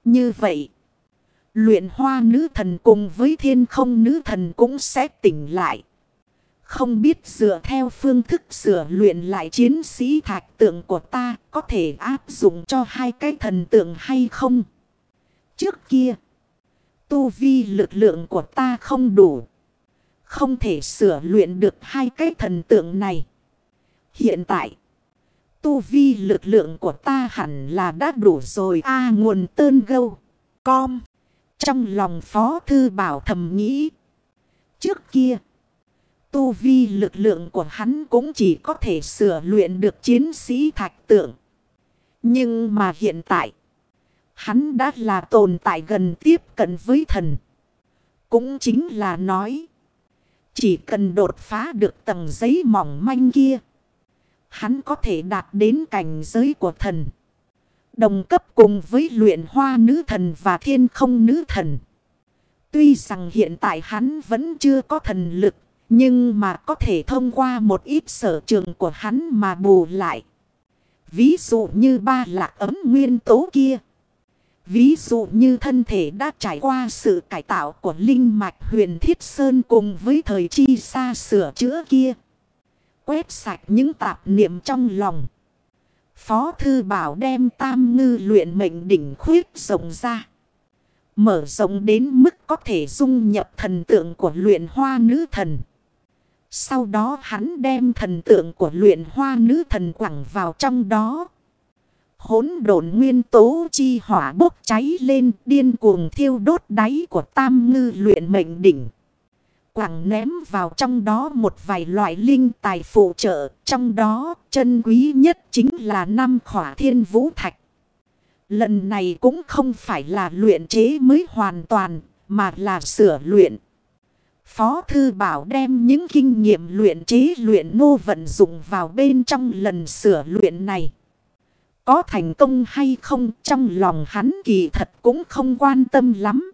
Như vậy, luyện hoa nữ thần cùng với thiên không nữ thần cũng sẽ tỉnh lại. Không biết dựa theo phương thức sửa luyện lại chiến sĩ thạch tượng của ta có thể áp dụng cho hai cái thần tượng hay không? Trước kia, tu vi lực lượng của ta không đủ. Không thể sửa luyện được hai cái thần tượng này. Hiện tại, tu vi lực lượng của ta hẳn là đã đủ rồi a nguồn tơn gâu. Com. Trong lòng phó thư bảo thầm nghĩ. Trước kia, tu vi lực lượng của hắn cũng chỉ có thể sửa luyện được chiến sĩ thạch tượng. Nhưng mà hiện tại, hắn đã là tồn tại gần tiếp cận với thần. Cũng chính là nói, chỉ cần đột phá được tầng giấy mỏng manh kia, hắn có thể đạt đến cảnh giới của thần. Đồng cấp cùng với luyện hoa nữ thần và thiên không nữ thần. Tuy rằng hiện tại hắn vẫn chưa có thần lực, nhưng mà có thể thông qua một ít sở trường của hắn mà bù lại. Ví dụ như ba lạc ấm nguyên tố kia. Ví dụ như thân thể đã trải qua sự cải tạo của linh mạch huyền thiết sơn cùng với thời chi xa sửa chữa kia. Quét sạch những tạp niệm trong lòng. Phó thư bảo đem tam ngư luyện mệnh đỉnh khuyết rộng ra. Mở rộng đến mức có thể dung nhập thần tượng của luyện hoa nữ thần. Sau đó hắn đem thần tượng của luyện hoa nữ thần quẳng vào trong đó. Hốn đồn nguyên tố chi hỏa bốc cháy lên, điên cuồng thiêu đốt đáy của tam ngư luyện mệnh đỉnh. Quảng ném vào trong đó một vài loại linh tài phụ trợ. Trong đó, chân quý nhất chính là năm khỏa thiên vũ thạch. Lần này cũng không phải là luyện chế mới hoàn toàn, mà là sửa luyện. Phó Thư Bảo đem những kinh nghiệm luyện chế luyện nô vận dụng vào bên trong lần sửa luyện này. Có thành công hay không, trong lòng hắn kỳ thật cũng không quan tâm lắm.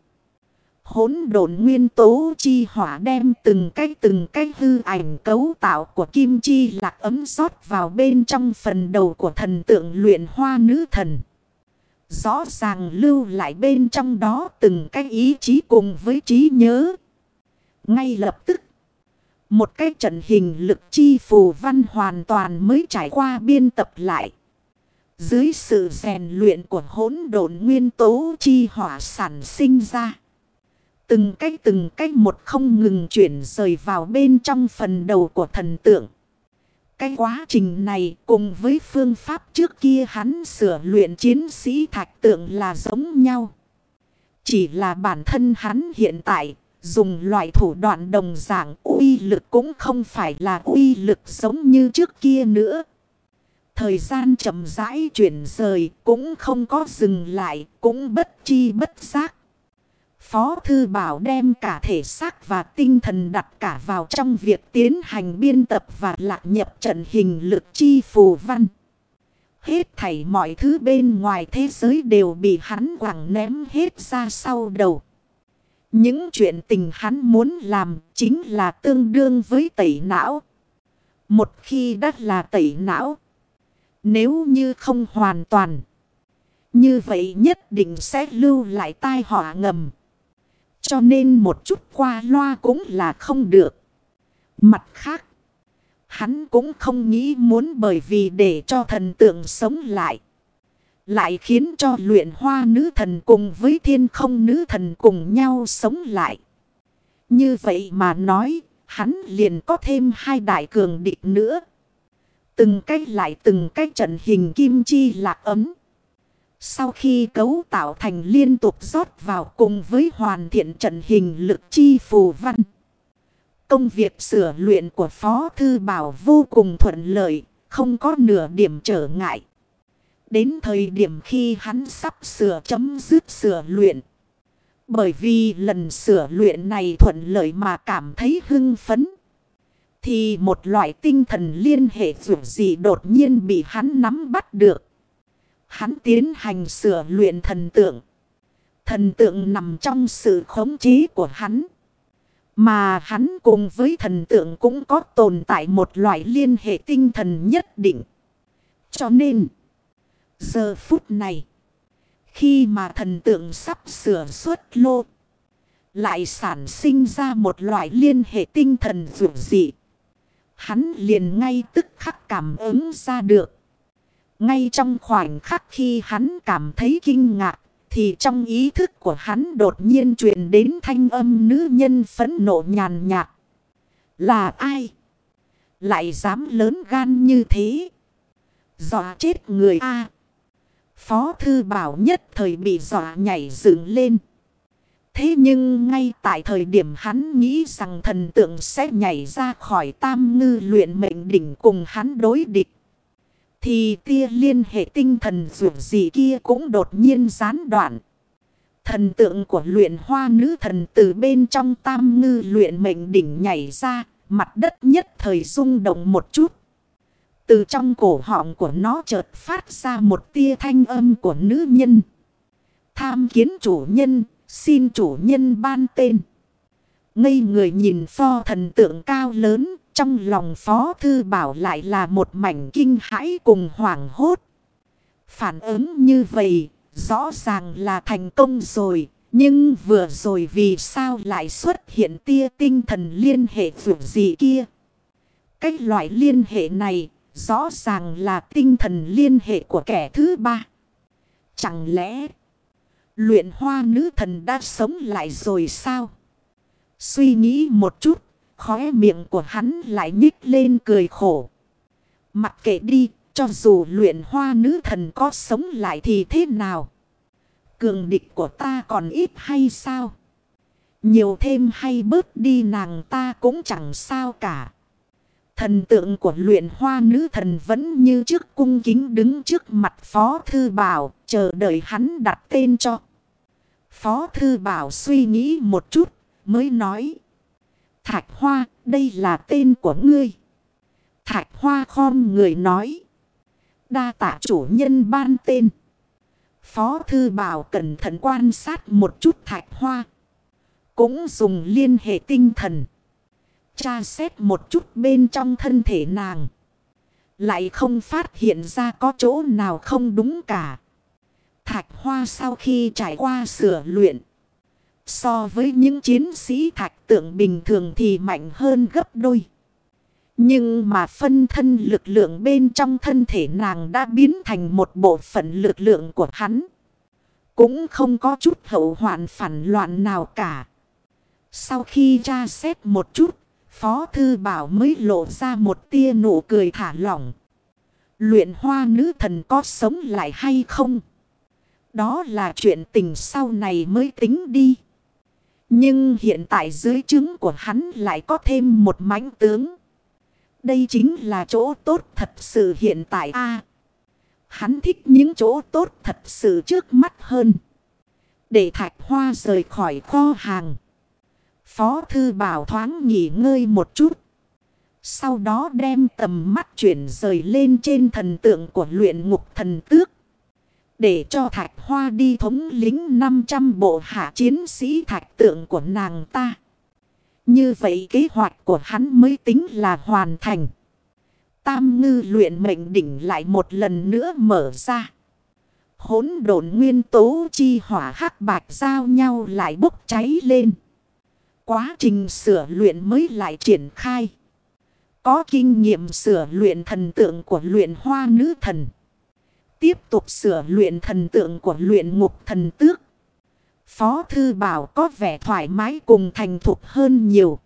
Hốn độn nguyên tố chi hỏa đem từng cái từng cái hư ảnh cấu tạo của kim chi lạc ấm rót vào bên trong phần đầu của thần tượng luyện hoa nữ thần. Rõ ràng lưu lại bên trong đó từng cái ý chí cùng với trí nhớ ngay lập tức, một cái trận hình lực chi phù văn hoàn toàn mới trải qua biên tập lại. Dưới sự rèn luyện của hỗn độn nguyên tố chi hỏa sản sinh ra. Từng cách từng cách một không ngừng chuyển rời vào bên trong phần đầu của thần tượng. Cái quá trình này cùng với phương pháp trước kia hắn sửa luyện chiến sĩ thạch tượng là giống nhau. Chỉ là bản thân hắn hiện tại Dùng loại thủ đoạn đồng dạng uy lực cũng không phải là uy lực giống như trước kia nữa. Thời gian chậm rãi chuyển rời cũng không có dừng lại, cũng bất chi bất giác. Phó Thư Bảo đem cả thể xác và tinh thần đặt cả vào trong việc tiến hành biên tập và lạc nhập trận hình lực chi phù văn. Hết thảy mọi thứ bên ngoài thế giới đều bị hắn quẳng ném hết ra sau đầu. Những chuyện tình hắn muốn làm chính là tương đương với tẩy não. Một khi đã là tẩy não. Nếu như không hoàn toàn. Như vậy nhất định sẽ lưu lại tai họa ngầm. Cho nên một chút qua loa cũng là không được. Mặt khác. Hắn cũng không nghĩ muốn bởi vì để cho thần tượng sống lại. Lại khiến cho luyện hoa nữ thần cùng với thiên không nữ thần cùng nhau sống lại. Như vậy mà nói, hắn liền có thêm hai đại cường địch nữa. Từng cách lại từng cách trận hình kim chi lạc ấm. Sau khi cấu tạo thành liên tục rót vào cùng với hoàn thiện trận hình lực chi phù văn. Công việc sửa luyện của Phó Thư Bảo vô cùng thuận lợi, không có nửa điểm trở ngại. Đến thời điểm khi hắn sắp sửa chấm dứt sửa luyện. Bởi vì lần sửa luyện này thuận lợi mà cảm thấy hưng phấn. Thì một loại tinh thần liên hệ dù gì đột nhiên bị hắn nắm bắt được. Hắn tiến hành sửa luyện thần tượng. Thần tượng nằm trong sự khống chế của hắn. Mà hắn cùng với thần tượng cũng có tồn tại một loại liên hệ tinh thần nhất định. Cho nên, giờ phút này, khi mà thần tượng sắp sửa xuất lô, lại sản sinh ra một loại liên hệ tinh thần dụ dị. Hắn liền ngay tức khắc cảm ứng ra được. Ngay trong khoảnh khắc khi hắn cảm thấy kinh ngạc, thì trong ý thức của hắn đột nhiên truyền đến thanh âm nữ nhân phẫn nộ nhàn nhạt. Là ai? Lại dám lớn gan như thế? Dọa chết người A. Phó thư bảo nhất thời bị dọa nhảy dựng lên. Thế nhưng ngay tại thời điểm hắn nghĩ rằng thần tượng sẽ nhảy ra khỏi tam ngư luyện mệnh đỉnh cùng hắn đối địch. Thì tia liên hệ tinh thần dù gì kia cũng đột nhiên gián đoạn. Thần tượng của luyện hoa nữ thần từ bên trong tam ngư luyện mệnh đỉnh nhảy ra, mặt đất nhất thời rung động một chút. Từ trong cổ họng của nó chợt phát ra một tia thanh âm của nữ nhân. Tham kiến chủ nhân, xin chủ nhân ban tên. Ngây người nhìn pho thần tượng cao lớn, trong lòng phó thư bảo lại là một mảnh kinh hãi cùng hoảng hốt. Phản ứng như vậy, rõ ràng là thành công rồi. Nhưng vừa rồi vì sao lại xuất hiện tia tinh thần liên hệ vượt gì kia? Cái loại liên hệ này rõ ràng là tinh thần liên hệ của kẻ thứ ba. Chẳng lẽ luyện hoa nữ thần đã sống lại rồi sao? Suy nghĩ một chút Khóe miệng của hắn lại nhích lên cười khổ. Mặc kệ đi, cho dù luyện hoa nữ thần có sống lại thì thế nào? Cường địch của ta còn ít hay sao? Nhiều thêm hay bớt đi nàng ta cũng chẳng sao cả. Thần tượng của luyện hoa nữ thần vẫn như trước cung kính đứng trước mặt Phó Thư Bảo, chờ đợi hắn đặt tên cho. Phó Thư Bảo suy nghĩ một chút, mới nói. Thạch Hoa, đây là tên của ngươi. Thạch Hoa khom người nói. Đa tạ chủ nhân ban tên. Phó Thư Bảo cẩn thận quan sát một chút Thạch Hoa. Cũng dùng liên hệ tinh thần. Tra xét một chút bên trong thân thể nàng. Lại không phát hiện ra có chỗ nào không đúng cả. Thạch Hoa sau khi trải qua sửa luyện. So với những chiến sĩ thạch tượng bình thường thì mạnh hơn gấp đôi. Nhưng mà phân thân lực lượng bên trong thân thể nàng đã biến thành một bộ phận lực lượng của hắn. Cũng không có chút hậu hoạn phản loạn nào cả. Sau khi tra xét một chút, Phó Thư Bảo mới lộ ra một tia nụ cười thả lỏng. Luyện hoa nữ thần có sống lại hay không? Đó là chuyện tình sau này mới tính đi. Nhưng hiện tại dưới trứng của hắn lại có thêm một mãnh tướng. Đây chính là chỗ tốt thật sự hiện tại a Hắn thích những chỗ tốt thật sự trước mắt hơn. Để thạch hoa rời khỏi kho hàng. Phó thư bảo thoáng nghỉ ngơi một chút. Sau đó đem tầm mắt chuyển rời lên trên thần tượng của luyện ngục thần tước. Để cho thạch hoa đi thống lính 500 bộ hạ chiến sĩ thạch tượng của nàng ta. Như vậy kế hoạch của hắn mới tính là hoàn thành. Tam ngư luyện mệnh đỉnh lại một lần nữa mở ra. Hốn độn nguyên tố chi hỏa hắc bạch giao nhau lại bốc cháy lên. Quá trình sửa luyện mới lại triển khai. Có kinh nghiệm sửa luyện thần tượng của luyện hoa nữ thần. Tiếp tục sửa luyện thần tượng của luyện ngục thần tước. Phó Thư Bảo có vẻ thoải mái cùng thành thục hơn nhiều.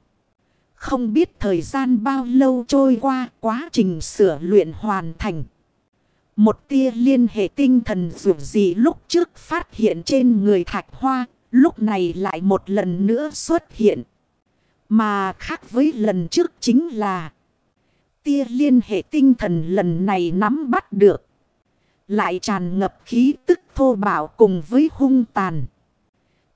Không biết thời gian bao lâu trôi qua quá trình sửa luyện hoàn thành. Một tia liên hệ tinh thần dù gì lúc trước phát hiện trên người thạch hoa, lúc này lại một lần nữa xuất hiện. Mà khác với lần trước chính là tia liên hệ tinh thần lần này nắm bắt được. Lại tràn ngập khí tức thô bạo cùng với hung tàn.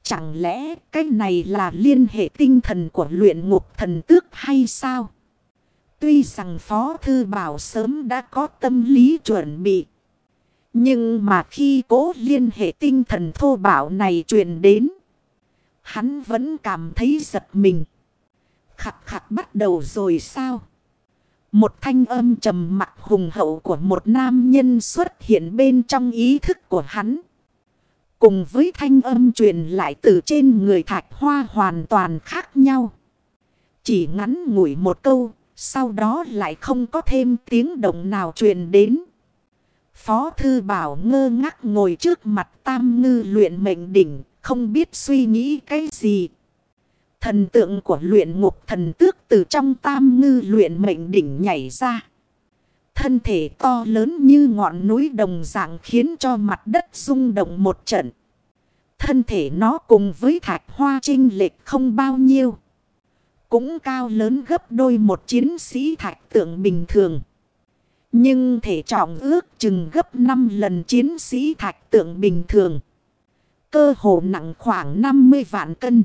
Chẳng lẽ cái này là liên hệ tinh thần của luyện ngục thần tước hay sao? Tuy rằng Phó Thư Bảo sớm đã có tâm lý chuẩn bị. Nhưng mà khi cố liên hệ tinh thần thô bảo này truyền đến. Hắn vẫn cảm thấy giật mình. Khặt khặt bắt đầu rồi sao? Một thanh âm trầm mặc hùng hậu của một nam nhân xuất hiện bên trong ý thức của hắn. Cùng với thanh âm truyền lại từ trên người thạch hoa hoàn toàn khác nhau. Chỉ ngắn ngủi một câu, sau đó lại không có thêm tiếng động nào truyền đến. Phó Thư Bảo ngơ ngác ngồi trước mặt tam ngư luyện mệnh đỉnh, không biết suy nghĩ cái gì. Thần tượng của luyện ngục thần tước từ trong tam ngư luyện mệnh đỉnh nhảy ra. Thân thể to lớn như ngọn núi đồng dạng khiến cho mặt đất rung động một trận. Thân thể nó cùng với thạch hoa trinh lệch không bao nhiêu. Cũng cao lớn gấp đôi một chiến sĩ thạch tượng bình thường. Nhưng thể trọng ước chừng gấp 5 lần chiến sĩ thạch tượng bình thường. Cơ hồ nặng khoảng 50 vạn cân.